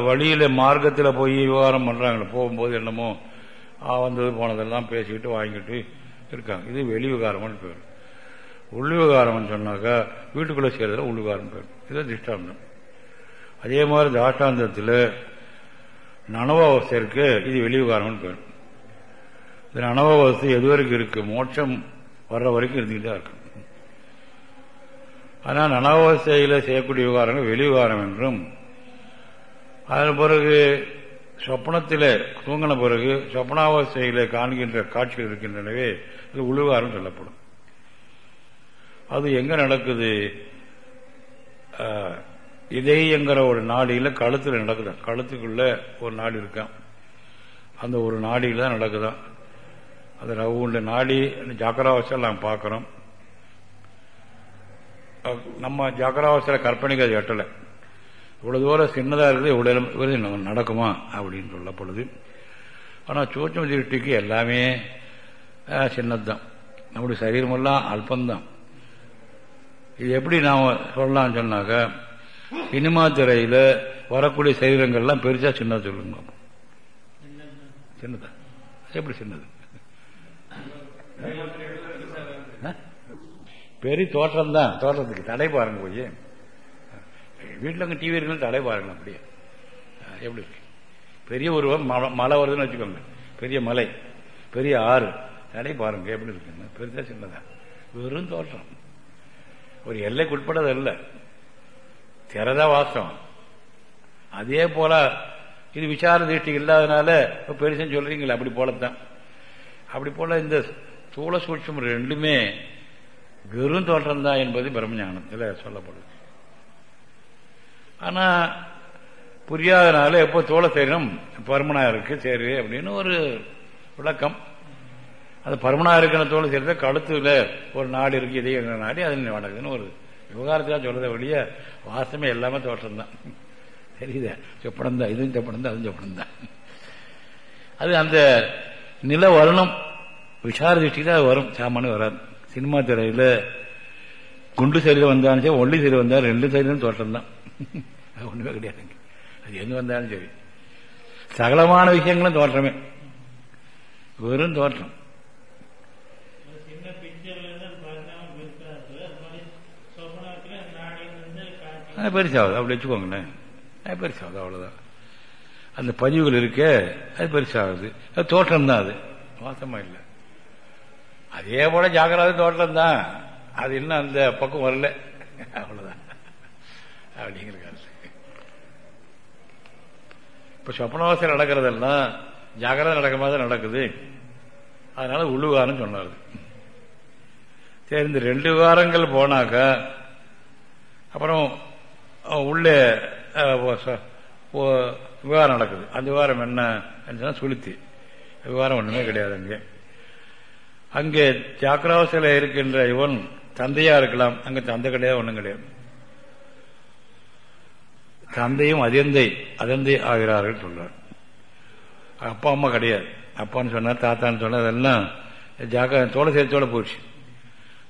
[SPEAKER 1] வழியில மார்க்கத்தில் போய் விவகாரம் பண்றாங்களே போகும்போது என்னமோ வந்தது போனதெல்லாம் பேசிக்கிட்டு வாங்கிட்டு இருக்காங்க. இது வெளி விவகாரம்னு பேர். உள் விவகாரம்னு சொன்னாக்கா வீட்டுக்குள்ளே செய்யறதுல உள் பேர். இது திஷ்டாந்தம். அதே மாதிரி தாஷ்டாந்தத்தில் நனவாவஸ்தை இருக்கு இது வெளி விவகாரம்னு பேர். இந்த நனவாவஸ்தை எது வரைக்கும் இருக்கு? மோட்சம் வர்ற வரைக்கும் இருந்துக்கிட்டு தான் இருக்கு. ஆனால் அனாவசையில் செய்யக்கூடிய விவகாரங்கள் வெளி விவகாரம் என்றும் அதன் பிறகு சொப்பனத்தில் தூங்கின பிறகு சொப்பனாவசையில் காண்கின்ற காட்சிகள் இருக்கின்றனவே அது உழுவாரம் சொல்லப்படும். அது எங்க நடக்குது? இதே என்கிற ஒரு நாடியில் கழுத்தில் நடக்குதான் கழுத்துக்குள்ள ஒரு நாடி இருக்கான் அந்த ஒரு நாடியில் தான் நடக்குதான் அது ரவுண்ட நாடி ஜாக்கிராவஸ்தில் நாம் பார்க்குறோம். நம்ம ஜாக்கிராவஸ்தில் கற்பனைக்கு அது எட்டலை. இவ்வளவு தூரம் சின்னதாக இருக்குது இவ்வளவு நடக்குமா அப்படின்னு சொல்லப்படுது ஆனால் சூட்சம திருஷ்டிக்கு எல்லாமே சின்னதுதான். நம்முடைய சரீரமெல்லாம் அல்பந்தான் இது எப்படி நாம் சொல்லலாம்னு சொன்னாக்கா சினிமா திரையில் வரக்கூடிய சரீரங்கள்லாம் பெருசா சின்னதாக சொல்லுங்க. சின்னதா? எப்படி சின்னது? பெரிய தோற்றம் தான் தோற்றத்துக்கு தடை பாருங்க போய். வீட்டில் அங்கே டிவி இருக்குன்னு தடை பாருங்க அப்படியே. எப்படி இருக்கு? பெரிய ஒரு மலை வருதுன்னு வச்சுக்கோங்க. பெரிய மலை பெரிய ஆறு. தடை பாருங்க எப்படி இருக்குங்க பெருசா சின்னதா. வெறும் தோற்றம். ஒரு எல்லைக்கு உட்பட்டது இல்லை திறதா வாசம். அதே போல இது விசார திருஷ்டி இல்லாதனால பெருசுன்னு சொல்றீங்களா அப்படி போலத்தான். அப்படி போல இந்த சூழ சூட்சம் ரெண்டுமே வெறும் தோற்றம் தான் என்பது பிரம்மஞானம். இதில் சொல்லப்படுது ஆனா புரியாதனால எப்போ தோழ சரீரம் பருமனா இருக்கு சரி அப்படின்னு ஒரு விளக்கம். அது பருமனா இருக்கிற தோல் சேர்த்த கழுத்துல ஒரு நாடு இருக்கு இதே நாடி அது நடக்குதுன்னு ஒரு விவகாரத்தான் சொல்றத வெளிய வாசமே எல்லாமே தோற்றம் தான் தெரியுதா? சொப்பனம் தான் இதுவும் சொப்பனம் தான் அதுவும் சொப்பனம் தான் அது அந்த நில வரணும் விசார திருஷ்டிக்கு அது வரும். சாமானு வராது. சினிமா திரையில் குண்டு சைடில் வந்தாலும் சரி ஒல்லி சைடு வந்தாலும் ரெண்டு சைடும் தோற்றம் தான் அது ஒண்ணுமே கிடையாதுங்க அது எங்க வந்தாலும் சரி. சகலமான விஷயங்களும் தோற்றமே. வெறும் தோற்றம்.
[SPEAKER 2] அது
[SPEAKER 1] பெருசாகுது. அப்படி வச்சுக்கோங்களேன். அது பெருசாகுது அவ்வளவுதான். அந்த பதிவுகள் இருக்கே அது பெருசாகுது. அது தோற்றம் தான் அது. வாசமா இல்லை. அதே போல ஜாகிரதை தோட்டம் தான் அது இன்னும் அந்த பக்கம் வரல. அவ்வளவுதான். அப்படிங்கிற கருத்து இப்ப சொப்பனவாசம் நடக்கிறதெல்லாம் ஜாகிரதை நடக்கிற மாதிரி தான் நடக்குது. அதனால உள்ளுகாரம் சொன்னார். சரி இந்த ரெண்டு வாரங்கள் போனாக்கா அப்புறம் உள்ளே விவகாரம் நடக்குது. அந்த விவகாரம் என்ன? சொன்னா சுளுத்தி. விவகாரம் ஒன்றுமே கிடையாது அங்கே. அங்கே ஜாக்கிராவசில இருக்கின்ற இவன் தந்தையா இருக்கலாம். அங்க தந்தை கிடையாது ஒண்ணும் கிடையாது. தந்தையும் அதியந்தை அதந்தை ஆகிறார்கள் சொல்றார். அப்பா அம்மா கிடையாது. அப்பான்னு சொன்னார் தாத்தான்னு சொன்னார் அதெல்லாம் ஜாக்க தோலை சேர்த்தோட போச்சு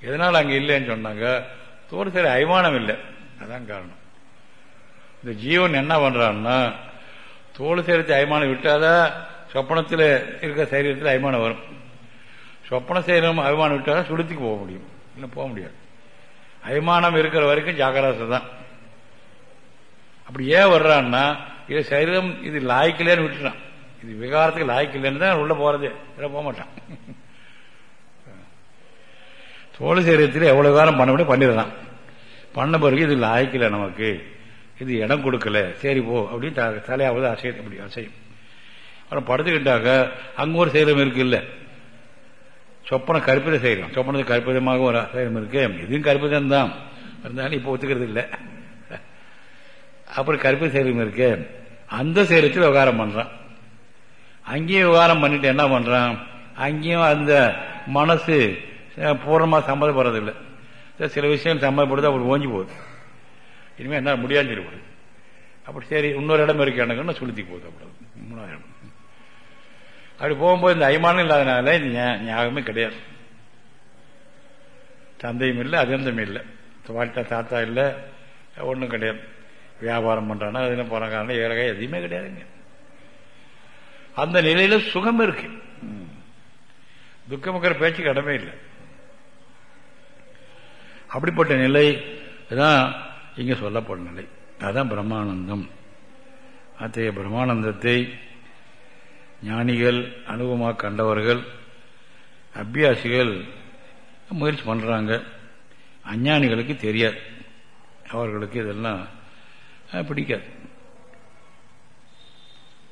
[SPEAKER 1] எதனால் அங்கே இல்லைன்னு சொன்னாங்க தோல் சேர அய்மானம் இல்லை. அதான் காரணம். இந்த ஜீவன் என்ன பண்றான்னா தோல் சேர்த்து அய்மானம் விட்டாதான் சொப்பனத்தில் இருக்கிற சரீரத்தில் அய்மானம் வரும். சொப்பன சரீரம் அபிமானம் விட்டாதான் சுளுத்திக்கு போக முடியும். இன்னும் போக முடியாது. அபிமானம் இருக்கிற வரைக்கும் ஜாக்கிரதை தான் அப்படி ஏன் வர்றான்னா இது சரீரம் இது லாய்க்கலன்னு விட்டுட்டான். இது விகாரத்துக்கு லாய்க்கலன்னு தான் உள்ள போறதே. இல்லை போக மாட்டான். தோல் சரீரத்தில் எவ்வளவு காலம் பண்ண முடியும்? பண்ணிடலாம். பண்ண பிறகு இது லாய்க்கல நமக்கு. இது இடம் கொடுக்கல. சரி போ. அப்படின்னு த- தலையாவது அசையும். அப்படி அசையும். அப்புறம் படுத்துக்கிட்டாக்க அங்க ஒரு சைலம் இருக்கு இல்லை சொப்பனை கற்பித செய்கிறோம் சொப்பனது கற்பிதமாக ஒரு சைலம் இருக்கு. இதுவும் கற்பிதம் தான் இருந்தாலும் இப்போ ஒத்துக்கிறது இல்லை. அப்புறம் கற்பித சைலம் இருக்கு. அந்த சைலத்தில் விவகாரம் பண்றான். அங்கேயும் விவகாரம் பண்ணிட்டு என்ன பண்றான்? அங்கேயும் அந்த மனசு பூர்ணமாக சம்மதப்படுறதில்லை சம்மதப்படுறது இல்லை. சில விஷயம் சம்மதப்படுது அப்படி ஓஞ்சி போகுது. இனிமேல் என்ன முடியாது போகுது அப்படி சரி இன்னொரு இடம் இருக்கு எனக்குன்னு சுளுத்தி போகுது அப்படி. அப்படி போகும்போது இந்த அய்மானம் இல்லாதனால இந்த ஞாபகமே கிடையாது. தந்தையும் இல்லை அதந்தம் இல்லை. வாழ்க்கை தாத்தா இல்லை ஒன்றும் கிடையாது. வியாபாரம் பண்றானா அதுல போன காரணம் ஏழகை எதுவுமே கிடையாதுங்க. அந்த நிலையில சுகம் இருக்கு. துக்கமுக்கிற பேச்சு கடமை இல்லை. அப்படிப்பட்ட நிலை தான் இங்க சொல்லப்படும் நிலை. அதுதான் பிரம்மானந்தம். அத்தகைய பிரம்மானந்தத்தை ஞானிகள் அனுபவமாக கண்டவர்கள் அபியாசிகள் முயற்சி பண்ணுறாங்க அஞ்ஞானிகளுக்கு தெரியாது. அவர்களுக்கு இதெல்லாம் பிடிக்காது.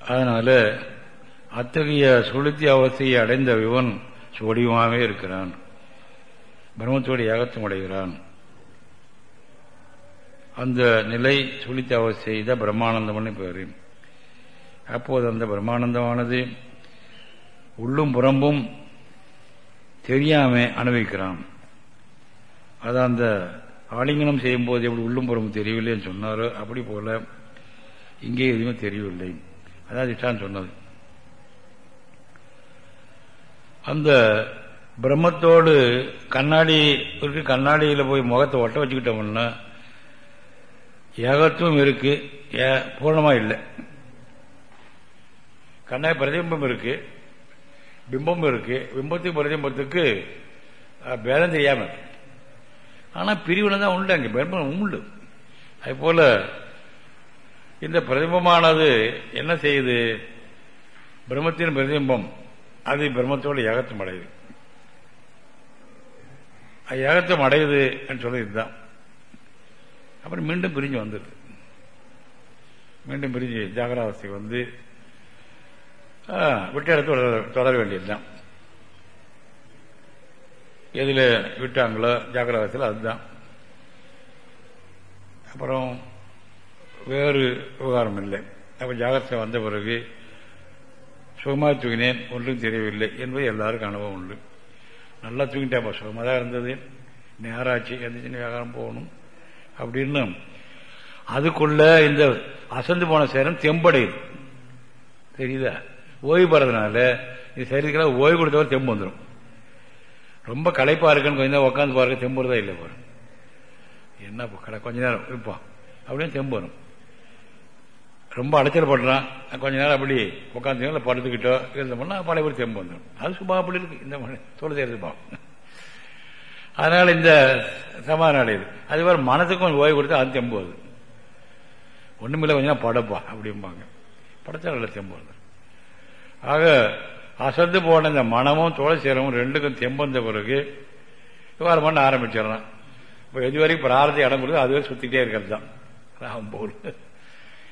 [SPEAKER 1] அதனால் அத்தகைய சுளுத்தி அவஸ்தையை அடைந்த விவன் சுவடிவமாகவே இருக்கிறான். பிரம்மத்தோடு ஏகத்தம் அடைகிறான். அந்த நிலை சுழித்த அவஸ்தை தான் பிரம்மானந்தம்னு பேரு அப்போது அந்த பிரம்மானந்தமானது உள்ளும் புறம்பும் தெரியாம அனுபவிக்கிறான். அது அந்த ஆலிங்கனம் செய்யும்போது எப்படி உள்ளும் புறமும் தெரியவில்லைன்னு சொன்னாரோ அப்படி போல இங்கே எதுவுமே தெரியவில்லை. அதான் திட்டான் சொன்னது. அந்த பிரம்மத்தோடு கண்ணாடி இருக்கு கண்ணாடியில் போய் முகத்தை ஒட்ட வச்சுக்கிட்டோம்னா ஏகத்துவம் இருக்கு. ஏ- பூர்ணமா இல்லை. கண்ணா பிரதிபிம்பம் இருக்கு. பிம்பம் இருக்கு. பிம்பத்துக்கு பிரதிபிம்பத்துக்கு பேதம் தெரியாம. இருக்கு ஆனா பிரிவுல தான் உண்டு அங்க. பிம்பம் உண்டு. அது போல இந்த பிரதிபமானது என்ன செய்யுது? பிரம்மத்தின் பிரதிபிம்பம் அது பிரம்மத்தோடு ஏகத்தம் அடையுது. அது ஏகத்துவம் அடையுது சொல்றது இதுதான். அப்புறம் மீண்டும் பிரிஞ்சு வந்துடுது மீண்டும் பிரிஞ்சு ஜாகராவஸ்தைக்கு வந்து விட்ட இடத்துல தொடர- தொடர வேண்டியதுதான். எதில் விட்டாங்களோ ஜாகிரவாசத்தில் அதுதான். அப்புறம் வேறு விவகாரம் இல்லை. அப்போ ஜாகிரதை வந்த பிறகு சுகமாக தூங்கினேன் ஒன்றும் தெரியவில்லை என்பது எல்லாருக்கும் அனுபவம் உண்டு. நல்லா தூங்கிட்டேப்பா சுகமாக தான் இருந்தது. நேராச்சு எந்திரிச்சு வியாபாரம் போகணும். அப்படின்னு அதுக்குள்ள இந்த அசந்து போன சேரம் தெம்படையுது. தெரியுதா?
[SPEAKER 3] ஓய்வு பெறதுனால இது சரீரத்துக்கு ஓய்வு கொடுத்தவரை தெம்பு வந்துடும் ரொம்ப களைப்பா இருக்குன்னு கொஞ்சம் நேரம் உட்காந்து பாருங்க தெம்புறதா இல்லை பாருங்க. என்ன கடை கொஞ்ச நேரம் இருப்போம் அப்படின்னு தெம்பு வரும். ரொம்ப அடைச்சல் படுறான். கொஞ்ச நேரம் அப்படி உட்காந்து இல்லை படுத்துக்கிட்டோ இருந்தோம்னா பழைய பேர் தெம்பு வந்துடும் அது சும்மா அப்படி இருக்கு. இந்த மணி தொழில் செய்யறது அதனால இந்த சமாதானம் அடையுது அது மாதிரி மனசுக்கும் கொஞ்சம் ஓய்வு கொடுத்தா அது தெம்பு வருது. ஒண்ணுமில்ல கொஞ்சம் படப்பா அப்படிம்பாங்க. படைச்சா நல்ல தெம்பு வருது. ஆக அசந்து போன இந்த மனமும் தோலை ரெண்டுக்கும் தெம்பந்த பிறகு விவகாரம் பண்ண ஆரம்பிச்சிடறான் இப்போ எது வரைக்கும் பிரார்த்தி இடம் கொடுத்து அதுவே சுத்திட்டே இருக்கிறது தான் ராம்போல்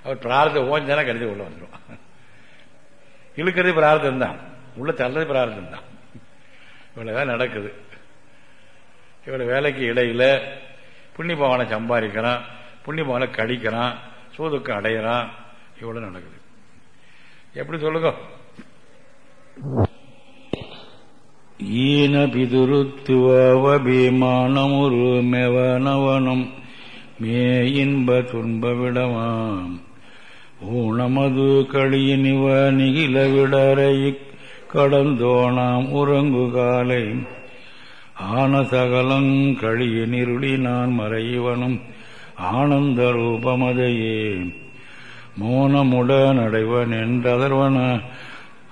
[SPEAKER 3] அவர் பிரார்த்தை ஓஞ்சானா கருதி உள்ள வந்துடும் இழுக்கிறது பிரார்த்தம் தான். உள்ள தள்ளது பிரார்த்தம் தான். இவ்வளவுதான் நடக்குது. இவ்வளவு வேலைக்கு இடையில புண்ணிய பவனை சம்பாதிக்கிறான் புண்ணிய பவனை கடிக்கிறான் சூதுக்கம் அடையிறான். இவ்வளவு நடக்குது. எப்படி சொல்லுங்க?
[SPEAKER 1] ஈன பிதுருத்துவபீமானமுரு மெவனவனும் மே இன்ப துன்பவிடமாம். ஊனமது களியினிவ நிகில விடரை கடந்தோனாம் உறங்கு காலை ஆன சகலங் களியினிருளி நான் மறைவனும் ஆனந்த ரூபமதையே. மோனமுட நடைவன் என்றதர்வன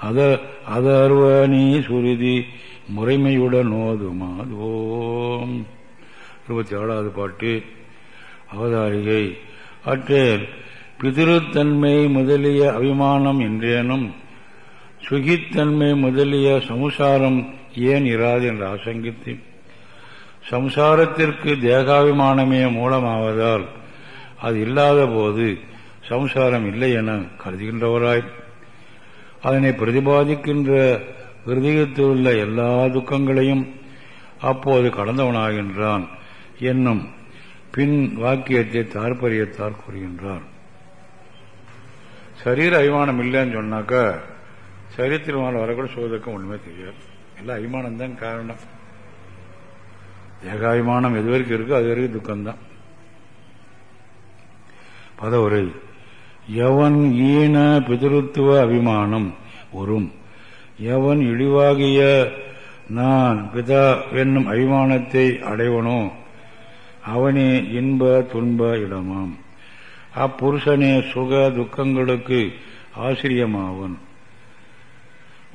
[SPEAKER 1] அத அதர்வணி சுருதி முறைமையுடன் ஓதுமாதோம் இருபத்தி ஏழாவது பாட்டு அவதாரிகை. அற்றேல் பிதிருத்தன்மை முதலிய அபிமானம் என்றேனும் சுகித்தன்மை முதலிய சமுசாரம் ஏன் இராது என்று ஆசங்கித்து சம்சாரத்திற்கு தேகாபிமானமே மூலமாவதால் அது இல்லாத போது சம்சாரம் இல்லை என கருதுகின்றவராய். அதனை பிரதிபாதிக்கின்ற ஹிருதயத்தில் உள்ள எல்லா துக்கங்களையும் அப்போது கடந்தவனாகின்றான் என்னும் பின் வாக்கியத்தை தாற்பயத்தால் கூறுகின்றார் சரீர அபிமானம் இல்லைன்னு சொன்னாக்கா சரீரத்தில் வரக்கூட சோதக்கம் ஒண்ணுமே தெரியாது. எல்லாம் அபிமானம் தான் காரணம். தேகாபிமானம் எது வரைக்கும் இருக்கோ அது வரைக்கும் துக்கம்தான். பதவுரை எவன் ஈன பிதிருத்துவ அபிமானம் வரும் எவன் இழிவாகிய நான் பிதா என்னும் அபிமானத்தை அடைவனோ? அவனே இன்ப துன்ப இடமாம். அப்புருஷனே சுக துக்கங்களுக்கு ஆசிரியமாவன்.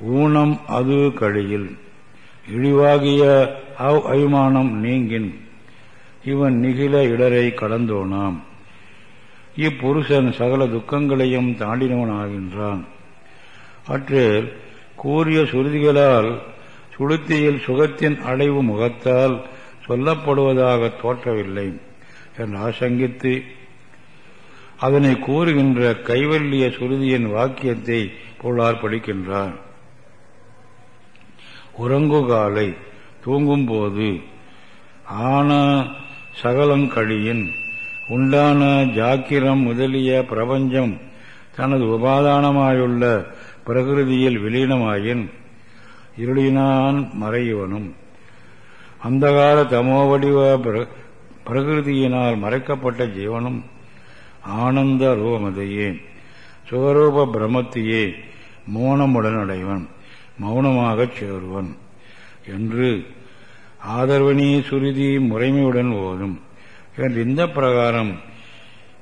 [SPEAKER 1] ஊனம் அது கழியில். இழிவாகிய அவ் அபிமானம் நீங்கின். இவன் நிகில இடரை கடந்தோனாம். இப்புருஷன் சகல துக்கங்களையும் தாண்டினவனாகின்றான். அற்றில் கூறிய சுருதிகளால் சுளுத்தியில் சுகத்தின் அடைவு முகத்தால் சொல்லப்படுவதாக தோற்றவில்லை என்று ஆசங்கித்து அதனை கூறுகின்ற கைவல்லிய சுருதியின் வாக்கியத்தை பொருளார் படிக்கின்றார் உறங்குகாலை தூங்கும்போது ஆன சகலங்கழியின் உண்டான ஜாக்கிரம் முதலிய பிரபஞ்சம் தனது உபாதானமாயுள்ள பிரகிருதியில் விலீனமாயின் இருளினான் மறையவனும். அந்தகால தமோவடிவ பிரகிருதியினால் மறைக்கப்பட்ட ஜீவனும் ஆனந்த ரூபமதையே. சுகரூப பிரமத்தையே மௌனமுடன் அடைவன் மௌனமாகச் சேருவன் என்று ஆதரவணி சுருதி முறைமையுடன் ஓதும். என்று இந்த பிரகாரம்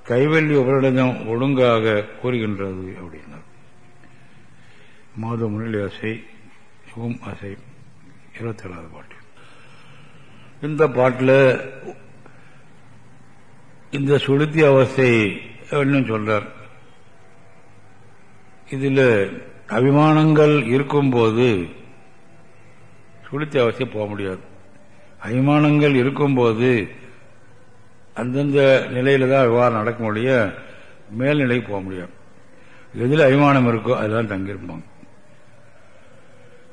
[SPEAKER 1] கைவல்லி உபரிடம் ஒழுங்காக கூறுகின்றது அப்படின்னார் மாத முன்னிலை அசை உம் அசை இருபத்தி ஏழாவது பாட்டு. இந்த பாட்டில் இந்த சுளுத்தி அவஸ்தை அப்படின்னு சொல்றார்? இதுல அபிமானங்கள் இருக்கும்போது சுளுத்தி அவஸ்தை போக முடியாது. அபிமானங்கள் இருக்கும்போது அந்தந்த நிலையில தான் விவகாரம் நடக்க முடிய மேல்நிலைக்கு போக முடியும் எதில் அபிமானம் இருக்கோ அதுதான் தங்கியிருப்பாங்க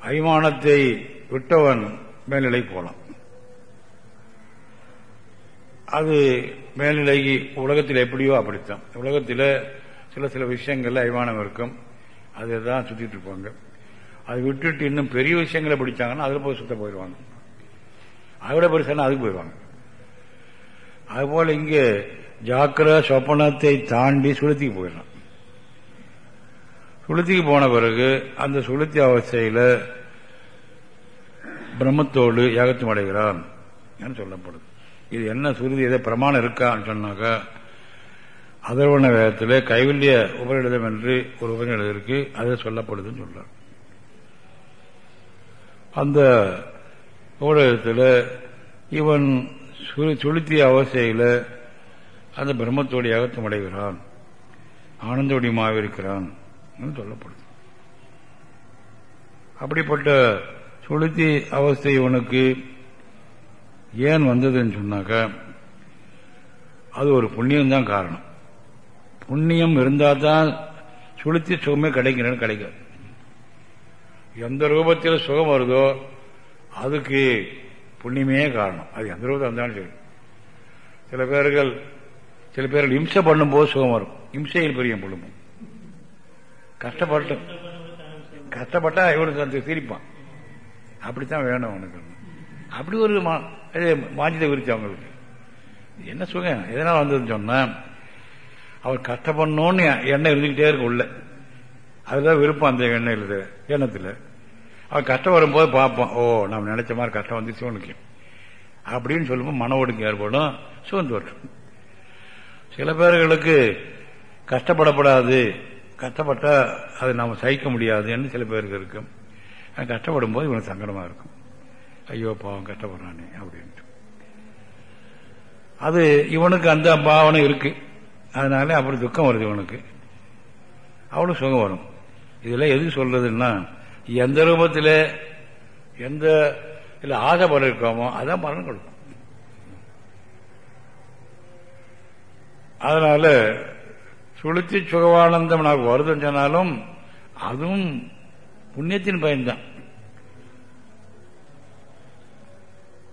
[SPEAKER 1] அபிமானத்தை விட்டவன் மேல்நிலை போலாம் அது மேல்நிலைக்கு உலகத்தில் எப்படியோ அப்படித்தான். உலகத்தில் சில சில விஷயங்கள்ல அபிமானம் இருக்கும். அதை தான் சுத்திட்டு இருப்பாங்க. அதை விட்டுட்டு இன்னும் பெரிய விஷயங்களை பிடிச்சாங்கன்னா அதில் போய் சுத்த போயிடுவாங்க. அதை விட பெருசானா அதுக்கு போயிடுவாங்க. அதுபோல இங்கே ஜாக்கிர சொப்பனத்தை தாண்டி சுளுத்திக்கு போயிடலாம். சுளுத்திக்கு போன பிறகு அந்த சுளுத்தி அவஸ்தையில் பிரம்மத்தோடு ஏகத்தும் அடைகிறான் என்று சொல்லப்படுது. இது என்ன சுருதி எதை பிரமாணம் இருக்கான்னு சொன்னாக்கா அதர்வண வேதத்தில் கைவல்ய உபநிடதம் என்று ஒரு உபநிடதம் இருக்கு அது சொல்லப்படுதுன்னு சொல்றார். அந்த உபநிடதத்தில் இவன் சுரு சுளுத்திய அவஸ்தையில் அந்த பிரம்மத்தோடு அகத்தம் அடைகிறான் ஆனந்தோடியமாக இருக்கிறான் சொல்லப்படுது அப்படிப்பட்ட சுளுத்தி அவஸ்தை இவனுக்கு ஏன் வந்ததுன்னு சொன்னாக்கா அது ஒரு புண்ணியம்தான் காரணம். புண்ணியம் இருந்தால் தான் சுளுத்தி சுகமே கிடைக்கிறேன்னு கிடைக்காது எந்த ரூபத்தில் சுகம் வருதோ அதுக்கு புண்ணியமே காரணம். அது எந்த ரூபத்தில் வந்தாலும் சரி. சில பேர்கள் சில பேர்கள் இம்சை பண்ணும்போது சுகம் வரும். இம்சையில் பெரிய புழும்பும் கஷ்டப்பட்டு கஷ்டப்பட்டா இவனுக்கு அந்த சிரிப்பான். அப்படித்தான் வேணும் அவனுக்கு. அப்படி ஒரு மா- வாஞ்சித விரிச்சு அவங்களுக்கு. என்ன சுகம்? எதனால் வந்ததுன்னு சொன்னா அவர் கஷ்டப்படணும்னு எண்ணம் இருந்துகிட்டே இருக்கும் உள்ள. அதுதான் விருப்பம் அந்த எண்ணெயில் எண்ணத்தில். அவன் கஷ்டம் வரும்போது பார்ப்போம். ஓ நம்ம நினைச்ச மாதிரி கஷ்டம் வந்து சிவனுக்கு அப்படின்னு சொல்லும்போது மன ஒடுக்கம் ஏற்படும். சூழ்ந்து வரும் சில பேர்களுக்கு கஷ்டப்படப்படாது. கஷ்டப்பட்டா அது நாம சகிக்க முடியாதுன்னு சில பேருக்கு இருக்கும். கஷ்டப்படும் போது இவனுக்கு சங்கடமா இருக்கும். ஐயோ பாவம் கஷ்டப்படுறானே அப்படின்ட்டு. அது இவனுக்கு அந்த பாவனை இருக்கு. அதனால அப்படி துக்கம் வருது இவனுக்கு. அவ்வளவு சுகம் வரும். இதெல்லாம் எது சொல்றதுன்னா எந்த ரூபத்தில் எந்த இல்ல ஆசைப்பட இருக்கோமோ அதான் பலன் கொடுக்கும். அதனால சுளுத்தி சுகவானந்தம் நமக்கு வருதுன்னு சொன்னாலும் அதுவும் புண்ணியத்தின் பயன்தான்.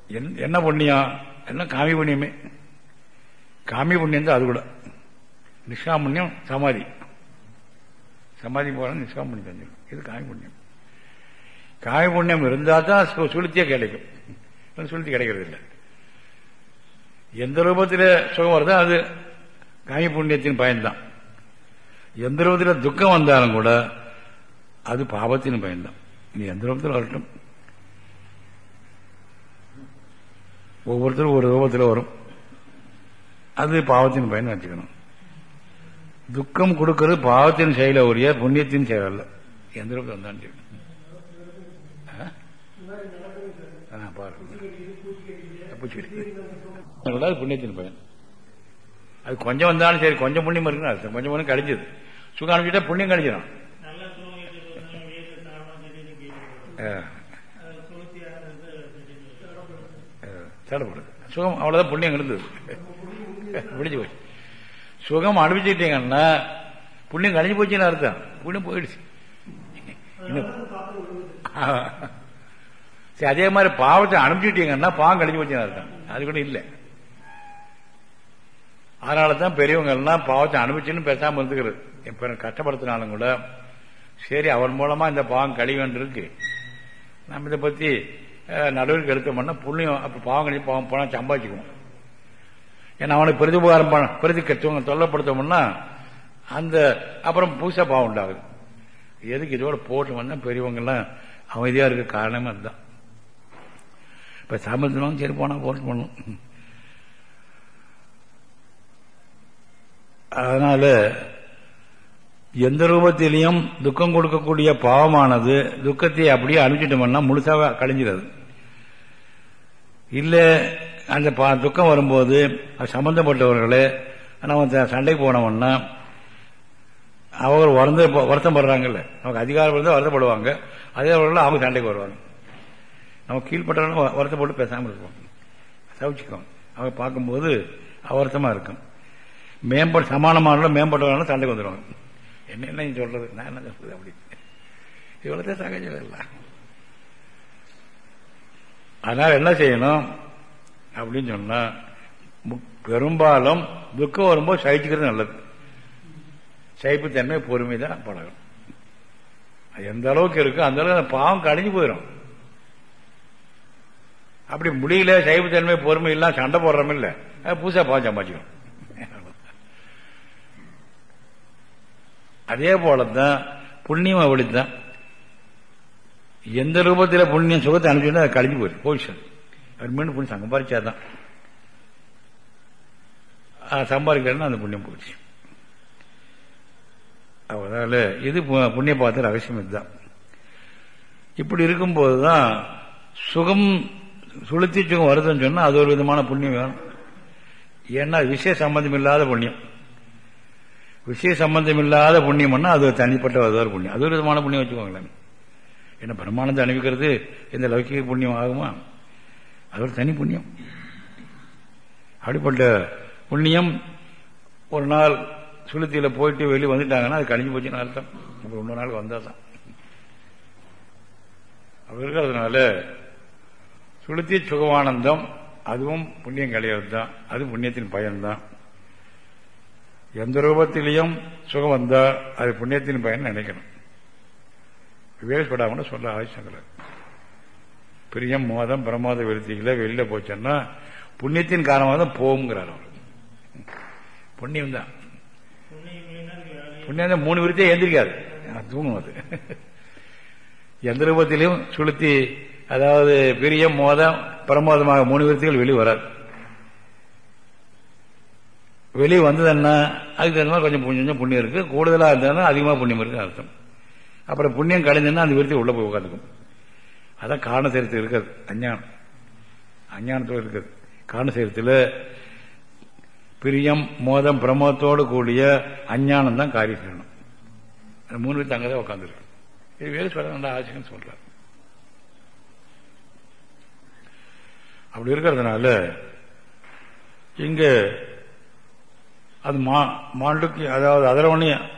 [SPEAKER 1] என்- என்ன புண்ணியம்? என்ன காமி புண்ணியமே. காமி புண்ணியம் தான் அது கூட. நிஷ்காமண்யம் சமாதி. சமாதி போகிறாங்க நிஷ்காமணி இது காமி புண்ணியம். காய புண்ணியம் இருந்தால் தான் சு- சுளுத்தியே கிடைக்கும். இல்லைன்னா சுளுத்தி கிடைக்கிறது இல்லை எந்த ரூபத்தில் சுகம் வருதோ அது காமி புண்ணியத்தின் பயன்தான். எந்த ரூபத்தில் துக்கம் வந்தாலும் கூட அது பாவத்தின் பயன்தான். நீ எந்த ரூபத்தில் வரட்டும். ஒவ்வொருத்தரும் ஒரு ரூபத்தில் வரும். அது பாவத்தின் பயன் வச்சுக்கணும். துக்கம் கொடுக்கறது பாவத்தின் செயல உரிய புண்ணியத்தின் செயல் அல்ல. எந்த ரூபத்தில் வந்தாலும் அது புண்ணியத்தின் பயன். அது கொஞ்சம் வந்தாலும் சரி கொஞ்சம் புண்ணியம் இருக்குன்னு அர்த்தம். கொஞ்சம் புண்ணியம் கழிஞ்சது சுகம் அனுப்பிச்சிட்டா புண்ணியம் கழிச்சிடும்
[SPEAKER 2] நல்லா தூங்கிட்டு இருக்கணும், வீட்டுல சாமான் திடீர்னு கீழே விழும். அது குளிர்ச்சியாக இருந்து திடீர்னு
[SPEAKER 1] தடப்படுது. சுகம் அவ்வளவுதான் புண்ணியம் இருந்தது முடிஞ்சு போச்சு. சுகம் அனுப்பிச்சிட்டீங்கன்னா புண்ணியம் கழிஞ்சு போச்சுன்னு அர்த்தம். புண்ணியம் போயிடுச்சு. இன்னும் ஆ. சரி அதே மாதிரி பாவத்தை அனுப்பிச்சிட்டீங்கன்னா பாவம் கழிஞ்சு போச்சுன்னு அர்த்தம். அது கூட இல்லை. அதனால தான் பெரியவங்க எல்லாம் பாவத்தை அனுப்பிச்சுன்னு பேசாமல் இருந்துக்கிறது. இப்ப கஷ்டப்படுத்தினாலும் கூட சரி அவன் மூலமா இந்த பாவம் கழிவன் இருக்கு. நம்ம இதை பத்தி நடவடிக்கை எடுத்தோம்னா புண்ணியம் அப்போ பாவம் கழிஞ்சு பாவம் போனால் சம்பாதிச்சுக்குவோம். ஏன்னா அவனுக்கு பிரதி உபகாரம் பண்ண பிரதி கட்டுவங்க தொல்லப்படுத்தோம்னா அந்த அப்புறம் புதுசாக பாவம் உண்டாகுது. எதுக்கு இதோட போட்டு வந்தால் பெரியவங்கெல்லாம் அமைதியாக இருக்க காரணமே அதுதான். இப்ப சம்பந்தம் சரி போனா போட்டு பண்ணும் அதனால எந்த ரூபத்திலையும் துக்கம் கொடுக்கக்கூடிய பாவமானது துக்கத்தை அப்படியே அனுப்பிச்சிட்டோம்னா முழுசாக கழிஞ்சிடாது. இல்ல அந்த பா- துக்கம் வரும்போது அது சம்பந்தப்பட்டவர்களே நம்ம சண்டை போனவன்னா போனோம்னா அவங்க வருந்த வருத்தம் படுறாங்கல்ல நமக்கு அதிகாரம் இருந்தால் வருத்தப்படுவாங்க. அதே அவர்கள் அவங்க சண்டைக்கு வருவாங்க. நம்ம கீழ்பட்டவங்க வருத்தப்பட்டு பேசாமல் இருப்போம். தவிச்சுக்குவோம். அவங்க பார்க்கும்போது அவர்த்தமா இருக்கும். மேம்பட சமானமானாலும் மேம்பட்டவனாலும் சண்டைக்கு வந்துடுவாங்க என்ன என்ன சொல்றது? நான் என்ன சொல்றது அப்படி? இவ்வளவு சகஜம் இல்லை. அதனால என்ன செய்யணும்? அப்படின்னு சொன்னா பெரும்பாலும் துக்கம் வரும்போது சகிச்சுக்கிறது நல்லது. சகிப்புத்தன்மை பொறுமை தான் பழகும். அது எந்த அளவுக்கு இருக்கோ அந்த அளவுக்கு பாவம் கழிஞ்சு போயிடும் அப்படி முடியல சைவத்தன்மை பொறுமை இல்லாம சண்டை போடுறோம் இல்லை. அது புதுசா பாவம் சம்பாதிக்கணும். அதே போலதான் புண்ணியம் அப்படித்தான். எந்த ரூபத்தில் புண்ணியம் சுகத்தை அனுப்பிச்சுன்னா அது கழிஞ்சு போயிடும். போயிடுச்சு அவர் மீண்டும் புண்ணியம் சம்பாதிச்சாதான். சம்பாதிக்கிறேன்னா அந்த புண்ணியம் போயிடுச்சு. அதனால இது புண்ணிய பாத்திர அவசியம் இதுதான். இப்படி இருக்கும்போது தான் சுகம் சுளுத்தி சுகம் வருதுன்னு சொன்னா அது ஒரு விதமான புண்ணியம் வேணும். ஏன்னா விஷய சம்பந்தம் இல்லாத புண்ணியம். விஷய சம்பந்தம் இல்லாத புண்ணியம்னா அது ஒரு தனிப்பட்ட அது ஒரு புண்ணியம். அது ஒரு விதமான புண்ணியம் வச்சுக்கோங்களேன். என்ன பிரமாணத்தை அனுப்பிக்கிறது இந்த லௌகிக புண்ணியம் ஆகுமா? அது ஒரு தனி புண்ணியம். அப்படிப்பட்ட புண்ணியம் ஒரு நாள் சுளுத்தியில் போயிட்டு வெளியே வந்துட்டாங்கன்னா அது கழிஞ்சு போச்சுன்னு அர்த்தம். இப்போ இன்னொரு நாள் வந்தால் தான் அப்படி இருக்கிறதுனால சுளுத்தி சுகவானந்தம் அதுவும் புண்ணியம் கிடையாது தான் அது புண்ணியத்தின் பயன்தான். எந்த ரூபத்திலையும் சுகம் வந்தா அது புண்ணியத்தின் பயன் நினைக்கணும். விவேகப்படாமனு சொல்ல அவசியம் பிரியம் மோதம் பிரமாத விருத்திகளை வெளியில போச்சோம்னா புண்ணியத்தின் காரணமாக தான் போகுங்கிறார் அவர். புண்ணியம் தான்
[SPEAKER 2] புண்ணியம்
[SPEAKER 1] தான் மூணு விருத்தியே எந்திரிக்காது தூங்கும் அது. எந்த ரூபத்திலையும் சுளுத்தி அதாவது பிரியம் மோதம் பிரமோதமாக மூணு விருத்திகள் வெளியே வராது. வெளியே வந்ததுன்னா அதுக்கு தகுந்த மாதிரி கொஞ்சம் கொஞ்சம் கொஞ்சம் புண்ணியம் இருக்கு. கூடுதலாக இருந்தாலும் அதிகமாக புண்ணியம் இருக்குன்னு அர்த்தம். அப்புறம் புண்ணியம் கழிஞ்சுன்னா அந்த விருத்தி உள்ள போய் உட்காந்துக்கும் அதான் காரண சேர்த்து இருக்காது அஞ்ஞானம். அஞ்ஞானத்தோடு இருக்குது காரண சரித்தில் பிரியம் மோதம் பிரமோத்தோடு கூடிய அஞ்ஞானம் தான் காரியம் செய்யணும் மூணு பேர் அங்கதான் உட்காந்துருக்கு இது வேறு சொல்ல நல்ல ஆசைன்னு அப்படி இருக்கிறதுனால இங்க அது மா- மாண்டுக்கு அதாவது அதரவணி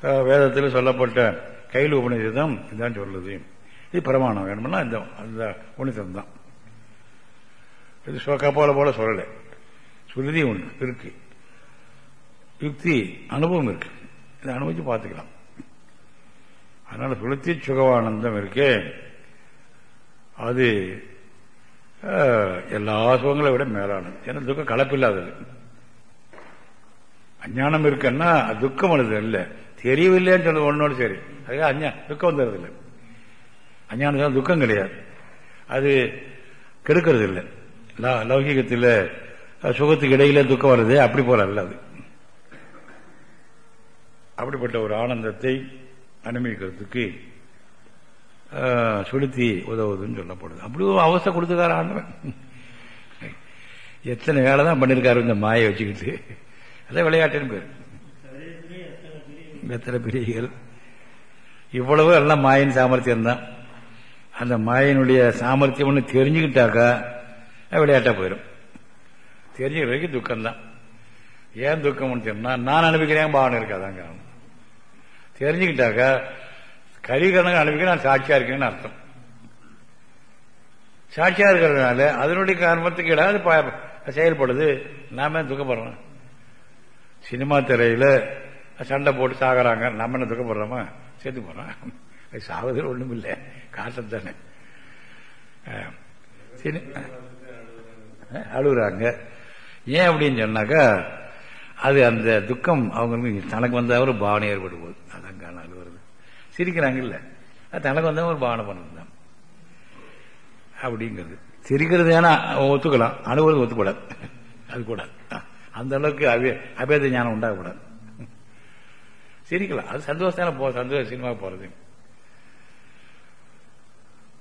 [SPEAKER 1] வேதத்தில் சொல்லப்பட்ட கையில் உபநிஷதம் இதுதான் சொல்லுது. இது பிரமாணம் வேணும்னா இந்த அந்த உபநிஷதம் தான். இது சோக்காப்பால போல சொல்லலை. சுருதி ஒன்று இருக்கு. யுக்தி அனுபவம் இருக்கு. இதை அனுபவிச்சு பார்த்துக்கலாம். அதனால சுளுத்தி சுகவானந்தம் இருக்கே. அது எல்லா சுகங்களை விட மேலானது. ஏன்னா துக்கம் கலப்பில்லாதது. அஞ்ஞானம் இருக்குன்னா அது துக்கம் வருது இல்லை. தெரியவில்லைன்னு சொன்னது ஒன்னோடு சரி. அதுக்காக அஞ்ஞா துக்கம் வந்துடுறது இல்லை அஞ்ஞானம் துக்கம் கிடையாது. அது கெடுக்கிறது இல்லை லௌகிகத்தில் சுகத்துக்கு இடையில துக்கம் வருது அப்படி போல அல்ல அது. அப்படிப்பட்ட ஒரு ஆனந்தத்தை அனுபவிக்கிறதுக்கு அஹ், சுளுத்தி உதவுதுன்னு சொல்லப்படுது. அப்படி ஒரு அவஸ்தை கொடுத்துக்கார ஆண்டவன் எத்தனை வேலை தான் பண்ணியிருக்காரு இந்த மாயை வச்சுக்கிட்டு. அதான் விளையாட்டுன்னு பேர்.
[SPEAKER 2] எத்தனை
[SPEAKER 1] பிரிவுகள் இவ்வளவு எல்லாம் மாயின் சாமர்த்தியம் தான். அந்த மாயினுடைய சாமர்த்தியம் ஒன்று தெரிஞ்சுக்கிட்டாக்கா விளையாட்டா போயிடும் தெரிஞ்சுக்கிறதுக்கு வரைக்கும் துக்கம்தான் ஏன் துக்கம்னு சொன்னா நான் அனுப்பிக்கிறேன் பாவனை இருக்காதாங்க தெரிஞ்சுக்கிட்டாக்கா கரிகரணம் அனுப்பிக்க நான் சாட்சியா இருக்கேன்னு அர்த்தம். சாட்சியா இருக்கிறதுனால அதனுடைய காரணத்துக்கு இடாது செயல்படுது. நாம துக்கப்படுறோம்? சினிமா திரையில சண்டை போட்டு சாகுறாங்க. நம்ம என்ன துக்கப்படுறோமா? சேர்த்து போறோம். சாகுதல் ஒண்ணும் இல்லை. காட்டம் தானே. சினி- அஹ், அழுகுறாங்க. ஏன் அப்படின்னு சொன்னாக்கா அது அந்த துக்கம் அவங்களுக்கு தனக்கு வந்த ஒரு பாவனை ஏற்பட்டு அதான் காரணம். சிரிக்கிறாங்கல்ல. சிரிக்கிறாங்க இல்ல அது தனக்கு வந்த ஒரு பாவனை பண்ணதுதான் அப்படிங்கிறது. சிரிக்கிறது ஏன்னா ஒத்துக்கலாம். அழுகுறது ஒத்துக்கூடாது. அது கூட. அந்த அளவுக்கு அபே அபேத ஞானம் உண்டாகக்கூடாது. சிரிக்கலாம். அது சந்தோஷத்தான போ சந்தோஷ சினிமா போறது.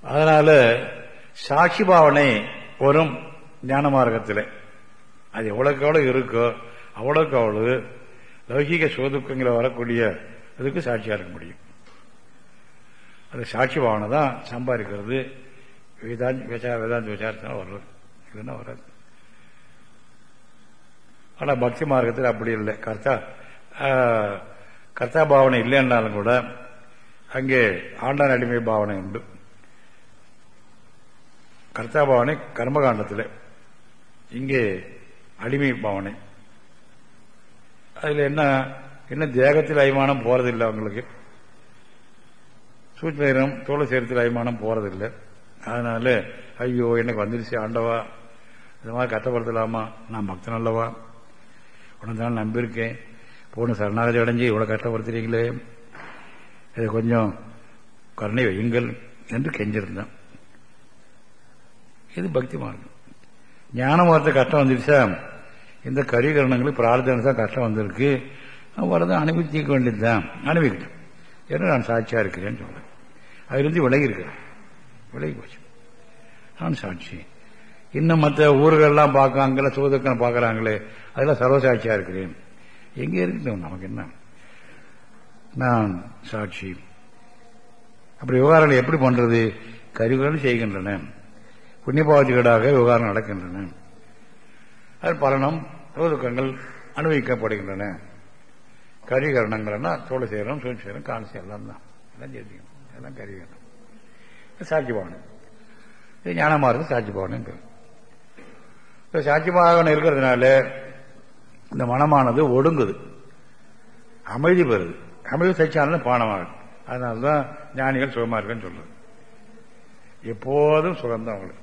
[SPEAKER 1] அதனால சாட்சி பாவனை வரும் ஞான மார்க்கத்தில். அது எவ்வளவுக்கு எவ்வளவு இருக்கோ அவ்வளவுக்கு அவ்வளவு லௌகிக சோதுக்கங்களை வரக்கூடிய அதுக்கு சாட்சியா இருக்க முடியும். அது சாட்சி பாவனை தான் சம்பாதிக்கிறது. வேதாந்த் விசார வேதாந்த விசாரத்தினா வர்றது. இதுன்னா வராது. ஆனால் பக்தி மார்க்கத்தில் அப்படி இல்லை. கர்த்தா கர்த்தா பாவனை இல்லைன்னாலும் கூட அங்கே ஆண்டான் அடிமை பாவனை உண்டு. கர்த்தா பாவனை கர்மகாண்டத்தில். இங்கே அடிமை பாவனை. அதில் என்ன என்ன தேகத்தில் அய்மானம் போறதில்லை அவங்களுக்கு. சூட்சம் தோள சேர்த்து அபிமானம் போறதில்லை. அதனால ஐயோ எனக்கு வந்துருச்சு ஆண்டவா. இந்த மாதிரி கஷ்டப்படுத்தலாமா? நான் பக்தன் அல்லவா? உனக்கு தான் நம்பியிருக்கேன். போன சரணாகதி அடைஞ்சு இவ்வளவு கஷ்டப்படுத்துறீங்களே. இதை கொஞ்சம் கருணை வையுங்கள் என்று கெஞ்சிருந்தான். இது பக்தி மார்க்கம். ஞானம் வரது கஷ்டம் வந்துருச்சா? இந்த கரிகரணங்களுக்கு பிரார்த்தனை தான் கஷ்டம் வந்திருக்கு. வரதான் அனுபவிக்க வேண்டியதுதான். அனுபவிக்கட்டும். என்று நான் சாட்சியா இருக்கிறேன்னு சொல்றேன். அதிலிருந்து விலகி இருக்கிறேன் விலகி போச்சு. நான் சாட்சி. இன்னும் மற்ற ஊர்களெல்லாம் பார்க்காங்களே சூதக்கன் பார்க்கறாங்களே அதெல்லாம் சர்வசாட்சியாக இருக்கிறேன். எங்கே இருக்கு நமக்கு என்ன? நான் சாட்சி. அப்படி விவகாரங்கள் எப்படி பண்ணுறது கருவிகள் செய்கின்றன. புண்ணியபாவத்துக்கீடாக விவகாரம் நடக்கின்றன. அது பலனம் சோதுக்கங்கள் அனுபவிக்கப்படுகின்றன. கரிகரணங்கள்னா தோலை செய்யறோம் சூழ் செய்யறோம் காண செய்யலாம் தான். எல்லாம் தெரிஞ்சுக்கணும் கருவி கரிகரணம் சாட்சி பவனம் இது ஞானமா இருக்கு சாட்சி பாவனம் இப்போ சாட்சி பவனம் இருக்கிறதுனால இந்த மனமானது ஒடுங்குது அமைதி பெறுது அமைதி சச்சியான பானமாகும் அதனால தான் ஞானிகள் சுகமா இருக்குன்னு சொல்றது எப்போதும் சுகம்தான் அவங்களுக்கு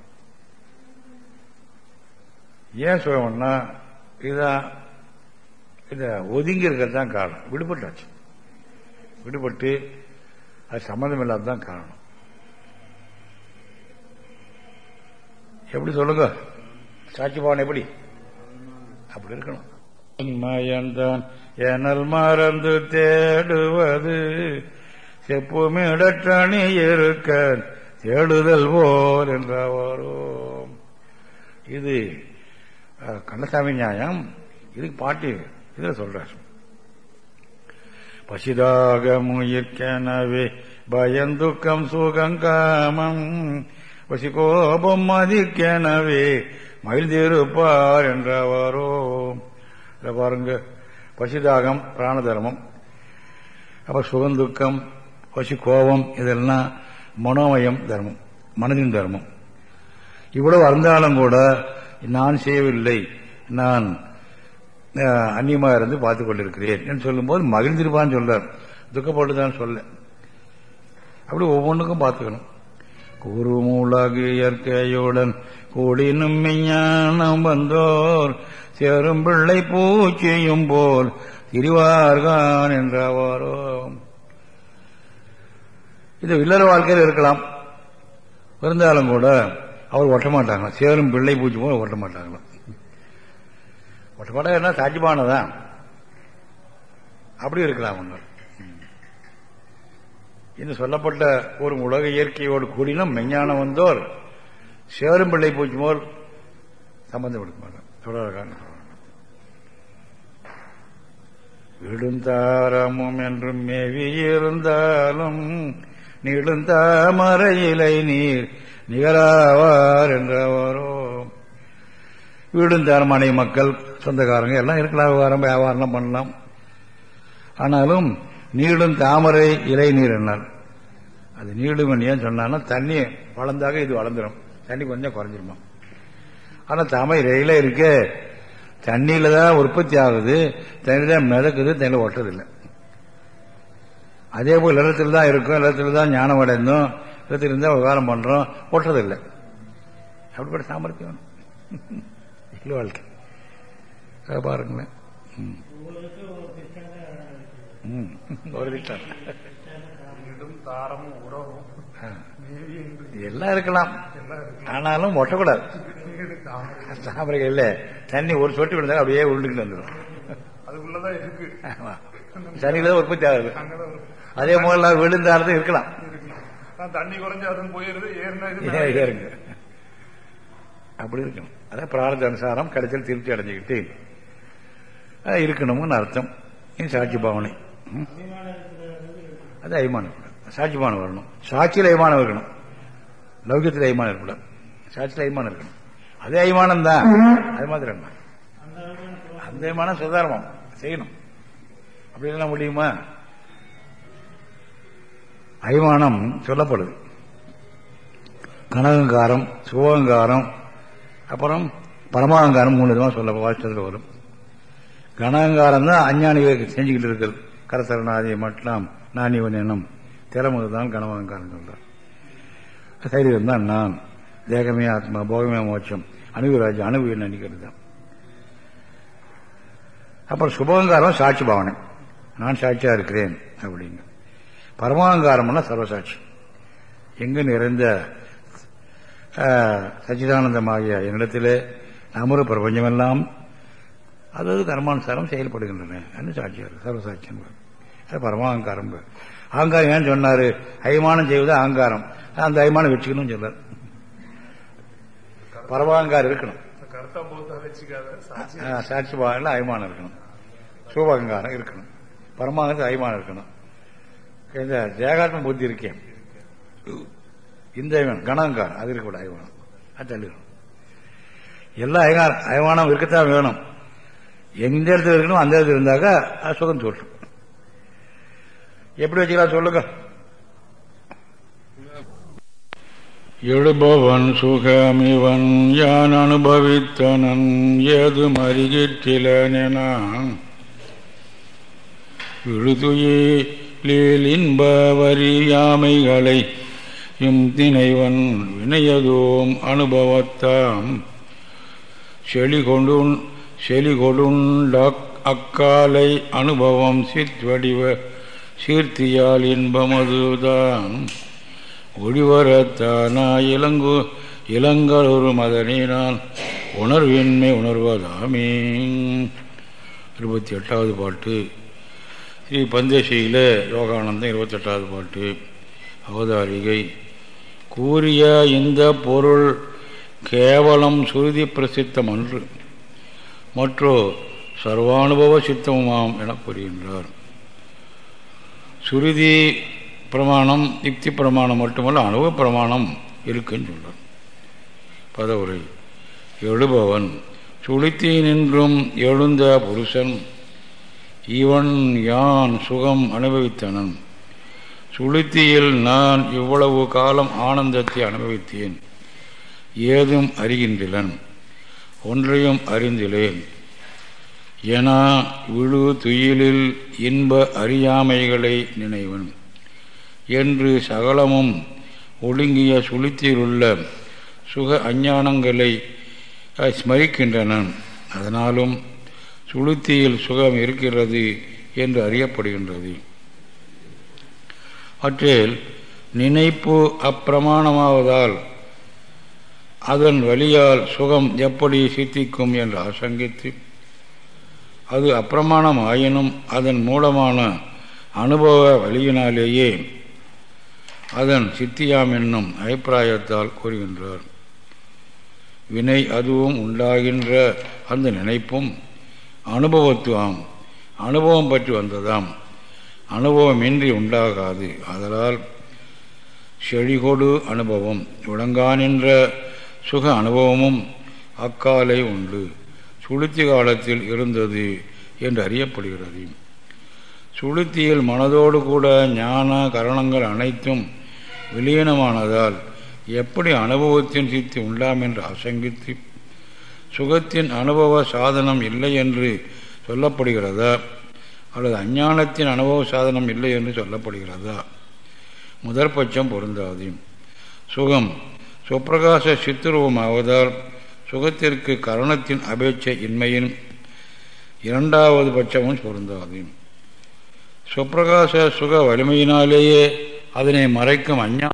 [SPEAKER 1] ஏன் சுகம்னா இதான் இதை ஒதுங்கி இருக்கிறது தான் காரணம் விடுபட்டாச்சு விடுபட்டு அது சம்மந்தம் இல்லாததான் காரணம். எப்படி சொல்லுங்க? சாட்சி பவன் எப்படி? அப்படி இருக்கணும். மயந்தான் எனல் மறந்து தேடுவது செப்புமிடற்றணி இருக்க தேடுதல் போல் என்றவரும். இது கண்ணசாமி நியாயம். இதுக்கு பாட்டி இதுல சொல்றாரு. பசிதாக முயற்கனவே பயந்துக்கம் சுகங்காமம் பசி கோபம் மதிக்கெனவே மகிழ்ந்திருப்பார் என்றவாரோ. இதை பாருங்க. பசிதாகம் பிராண தர்மம் அப்ப சுகந்துக்கம் பசி கோபம் இதெல்லாம் மனோமயம் தர்மம் மனதின் தர்மம். இவ்வளவு வந்தாலும் கூட நான் செய்யவில்லை நான் அந்நியமாக இருந்து பார்த்துக் கொண்டிருக்கிறேன் என்று சொல்லும்போது மகிழ்ந்திருப்பான்னு சொல்றார். துக்கப்பட்டுதான் சொல்ல. அப்படி ஒவ்வொன்றுக்கும் பார்த்துக்கணும். கூறுமூலாகு இயற்கையுடன் கூடினும் மெஞ்ஞானம் வந்தோர் சேரும் பிள்ளை பூச்சியும் போல் திரிவார்கான் என்றவாரோ இது இல்லற வாழ்க்கையில் இருக்கலாம். இருந்தாலும் கூட அவர் ஒட்ட மாட்டாங்க சேரும் பிள்ளை பூச்சி போல ஒட்ட மாட்டாங்களாம் ஒட்ட படம் என்ன சாட்சிபானதான் அப்படி இருக்கலாம் ஒன்று இன்னும் சொல்லப்பட்ட ஒரு உலக இயற்கையோடு கூடினும் மெஞ்ஞானம் வந்தோர் சேரும் பிள்ளை பூச்சி போல் சம்பந்தம் எடுக்க மாட்டாங்க. தொடர்கான விடுந்தாரமும் என்றும் மேவி இருந்தாலும் நீடுந்தாமரையிலை நீர் நிகராவார் என்றவரோ. வீடுந்தாரம் மனை மக்கள் சொந்தக்காரங்க எல்லாம் இருக்கலாம் விவகாரம் வியாபாரம் பண்ணலாம். ஆனாலும் நீடும் தாமரை இலை நீர் என்னால். அது நீளும் ஏன் சொன்னான்னா தண்ணி வளர்ந்தாக இது வளர்ந்துடும் தண்ணி கொஞ்சம் குறைஞ்சிருமா? ஆனால் தாமரை இலையில இருக்க. தண்ணியில தான் உற்பத்தி ஆகுது. தண்ணி தான் மிதக்குது தண்ணியில் ஒட்டுறதில்லை. அதே போல் நிலத்தில் தான் இருக்கும். நிலத்தில் தான் ஞானம் அடைந்தோம். நிலத்தில் இருந்தால் விவகாரம் பண்றோம். ஒட்டுறதில்லை. அப்படிப்பட்ட சாமர்த்தியம். வாழ்க்கை. அதை பாருங்களேன். எல்லாம் இருக்கலாம். ஆனாலும் ஒட்டக்கூடாது.
[SPEAKER 4] வீடு தாமரை
[SPEAKER 1] தாமரை இல்ல. தண்ணி ஒரு சொட்டு விழுந்தா அப்படியே உருண்டுக்கிட்டு வந்துடும்.
[SPEAKER 4] அதுக்குள்ளதான் இருக்கு.
[SPEAKER 1] தண்ணியில தான் உற்பத்தி ஆகுது. அதே போல விழுந்தாலும் இருக்கலாம்.
[SPEAKER 4] தண்ணி குறைஞ்சு அதுவும் போயிருது
[SPEAKER 1] இருக்கு அப்படி இருக்கணும். அதான் பிரார்த்த அனுசாரம் கடைசியில் திருப்தி அடைஞ்சுக்கிட்டு இருக்கணும்னு அர்த்தம். இது சாட்சி பாவனை. அது அபிமானம். சாட்சி பாவனை வரணும். சாட்சியில் அபிமானம் இருக்கணும். லௌகியத்தில் அபிமானம் இருக்கக்கூடாது. சாட்சியில் அபிமானம் இருக்கணும். அதே அபிமானம் தான் அது மாதிரி என்ன
[SPEAKER 2] அந்த அபிமானம்
[SPEAKER 1] சுதாரணம் செய்யணும். அப்படி என்ன முடியுமா? அபிமானம் சொல்லப்படுது. கனகங்காரம் சுவகங்காரம் அப்புறம் பரமாகங்காரம் மூணு விதமா சொல்ல வாசித்தத்தில் வரும். கனகங்காரம் தான் அஞ்ஞானிகளுக்கு செஞ்சுக்கிட்டு இருக்குது மட்டும் நான் நானிவன் எண்ணம் திறமது தான் கனவங்காரம் சொல்றார். சரீரம் தான் நான். தேகமே ஆத்மா போகமே மோட்சம். அணுகுராஜ் அணுகு நினைக்கிறது தான் அப்புறம் சுபகங்காரம் சாட்சி பாவனை. நான் சாட்சியா இருக்கிறேன் அப்படிங்க
[SPEAKER 4] பரமாங்காரம்னா சர்வசாட்சி. எங்கு நிறைந்த சச்சிதானந்தமாகிய என்னிடத்திலே நமது பிரபஞ்சமெல்லாம் அதாவது கர்மானுசாரம் செயல்படுகின்றன. என்று சாட்சியார் சர்வசாட்சி அது பரமாங்காரம் அகங்காரம் ஏன் சொன்னாரு? அய்மானம் செய்வது அகங்காரம். அந்த அய்மானம் வச்சுக்கணும் சொல்லார் பரமாங்காரம் இருக்கணும். சாட்சி பாகங்கள் அய்மானம் இருக்கணும். சூபகங்காரம் இருக்கணும். பரமாங்கத்து அய்மானம் இருக்கணும். இந்த தேகாத்ம புத்தி இருக்கேன் இந்த ஐவானம் கணங்காரம் அது இருக்கக்கூடாது ஐவானம் அது தள்ளிடணும். எல்லா ஐகாரம் ஐவானம் இருக்கத்தான் வேணும். எந்த இடத்துல இருக்கணும் அந்த இடத்துல இருந்தாக்கா சுகம் சொல்லும் எப்படி வச்சுக்கலாம் சொல்லுங்க?
[SPEAKER 1] எழுபவன் சுகமிவன் யான் அனுபவித்தனன் ஏது மறிகிற்றிலனான் விழுதுயிலில் வரியாமைகளை இம் தினைவன் வினையதோம் அனுபவத்தாம். செளி கொண்டு செலிகொடுண்ட அக்காலை அனுபவம் சித்வடிவ சீர்த்தியால் இன்பமதுதான். ஒளிவரத்தானா இளங்கு இளங்கலொரு மதனை நான் உணர்வின்மை உணர்வதாமே. இருபத்தி எட்டாவது பாட்டு. ஸ்ரீ பந்தேசியில் யோகானந்தம் இருபத்தெட்டாவது பாட்டு. அவதாரிகை. கூறிய இந்த பொருள் கேவலம் சுருதி பிரசித்தம் அன்று. மற்றோ சர்வானுபவ சித்தமுமாம் என கூறுகின்றார். சுருதி பிரமாணம் யுக்தி பிரமாணம் மட்டுமல்ல அனுபவ பிரமாணம் இருக்குன்னு சொல்றார். பதவுரை எழுபவன் சுளுத்தி நின்றும் எழுந்த புருஷன் இவன் யான் சுகம் அனுபவித்தனன்? சுளுத்தியில் நான் இவ்வளவு காலம் ஆனந்தத்தை அனுபவித்தேன் ஏதும் அறிகின்றலன் ஒன்றையும் அறிந்திலேன். என விழு துயிலில் இன்ப அறியாமைகளை நினைவன். என்று சகலமும் ஒழுங்கிய சுளுத்தியிலுள்ள சுக அஞ்ஞானங்களை ஸ்மரிக்கின்றன. அதனாலும் சுளுத்தியில் சுகம் இருக்கிறது என்று அறியப்படுகின்றது. அவற்றில் நினைப்பு அப்பிரமாணமாவதால் அதன் வழியால் சுகம் எப்படி சித்திக்கும் என்று ஆசங்கித்து அது அப்பிரமாணம் ஆயினும் அதன் மூலமான அனுபவ வழியினாலேயே அதன் சித்தியாம் என்னும் அபிப்பிராயத்தால் கூறுகின்றார். வினை அதுவும் உண்டாகின்ற அந்த நினைப்பும் அனுபவத்துவாம் அனுபவம் பற்றி வந்ததாம். அனுபவமின்றி உண்டாகாது. அதனால் செழிகொடு அனுபவம். விளங்கானின்ற சுக அனுபவமும் அக்காலை உண்டு. சுளுத்தி காலத்தில் இருந்தது என்று அறியப்படுகிறது. சுளுத்தியில் மனதோடு கூட ஞான கரணங்கள் அனைத்தும் விலீனமானதால் எப்படி அனுபவத்தின் சித்தி உண்டாம் என்று அசங்கித்து சுகத்தின் அனுபவ சாதனம் இல்லை என்று சொல்லப்படுகிறதா? அல்லது அஞ்ஞானத்தின் அனுபவ சாதனம் இல்லை என்று சொல்லப்படுகிறதா? முதற்பட்சம் பொருந்தாது. சுகம் சுப்பிரகாச சித்துருவமாவதால் சுகத்திற்கு கரணத்தின் அபேட்சை இன்மையின் இரண்டாவது பட்சமும் பொருந்தாது. சுப்பிரகாச சுக வலிமையினாலேயே அதனை மறைக்கும் அஞ்ஞா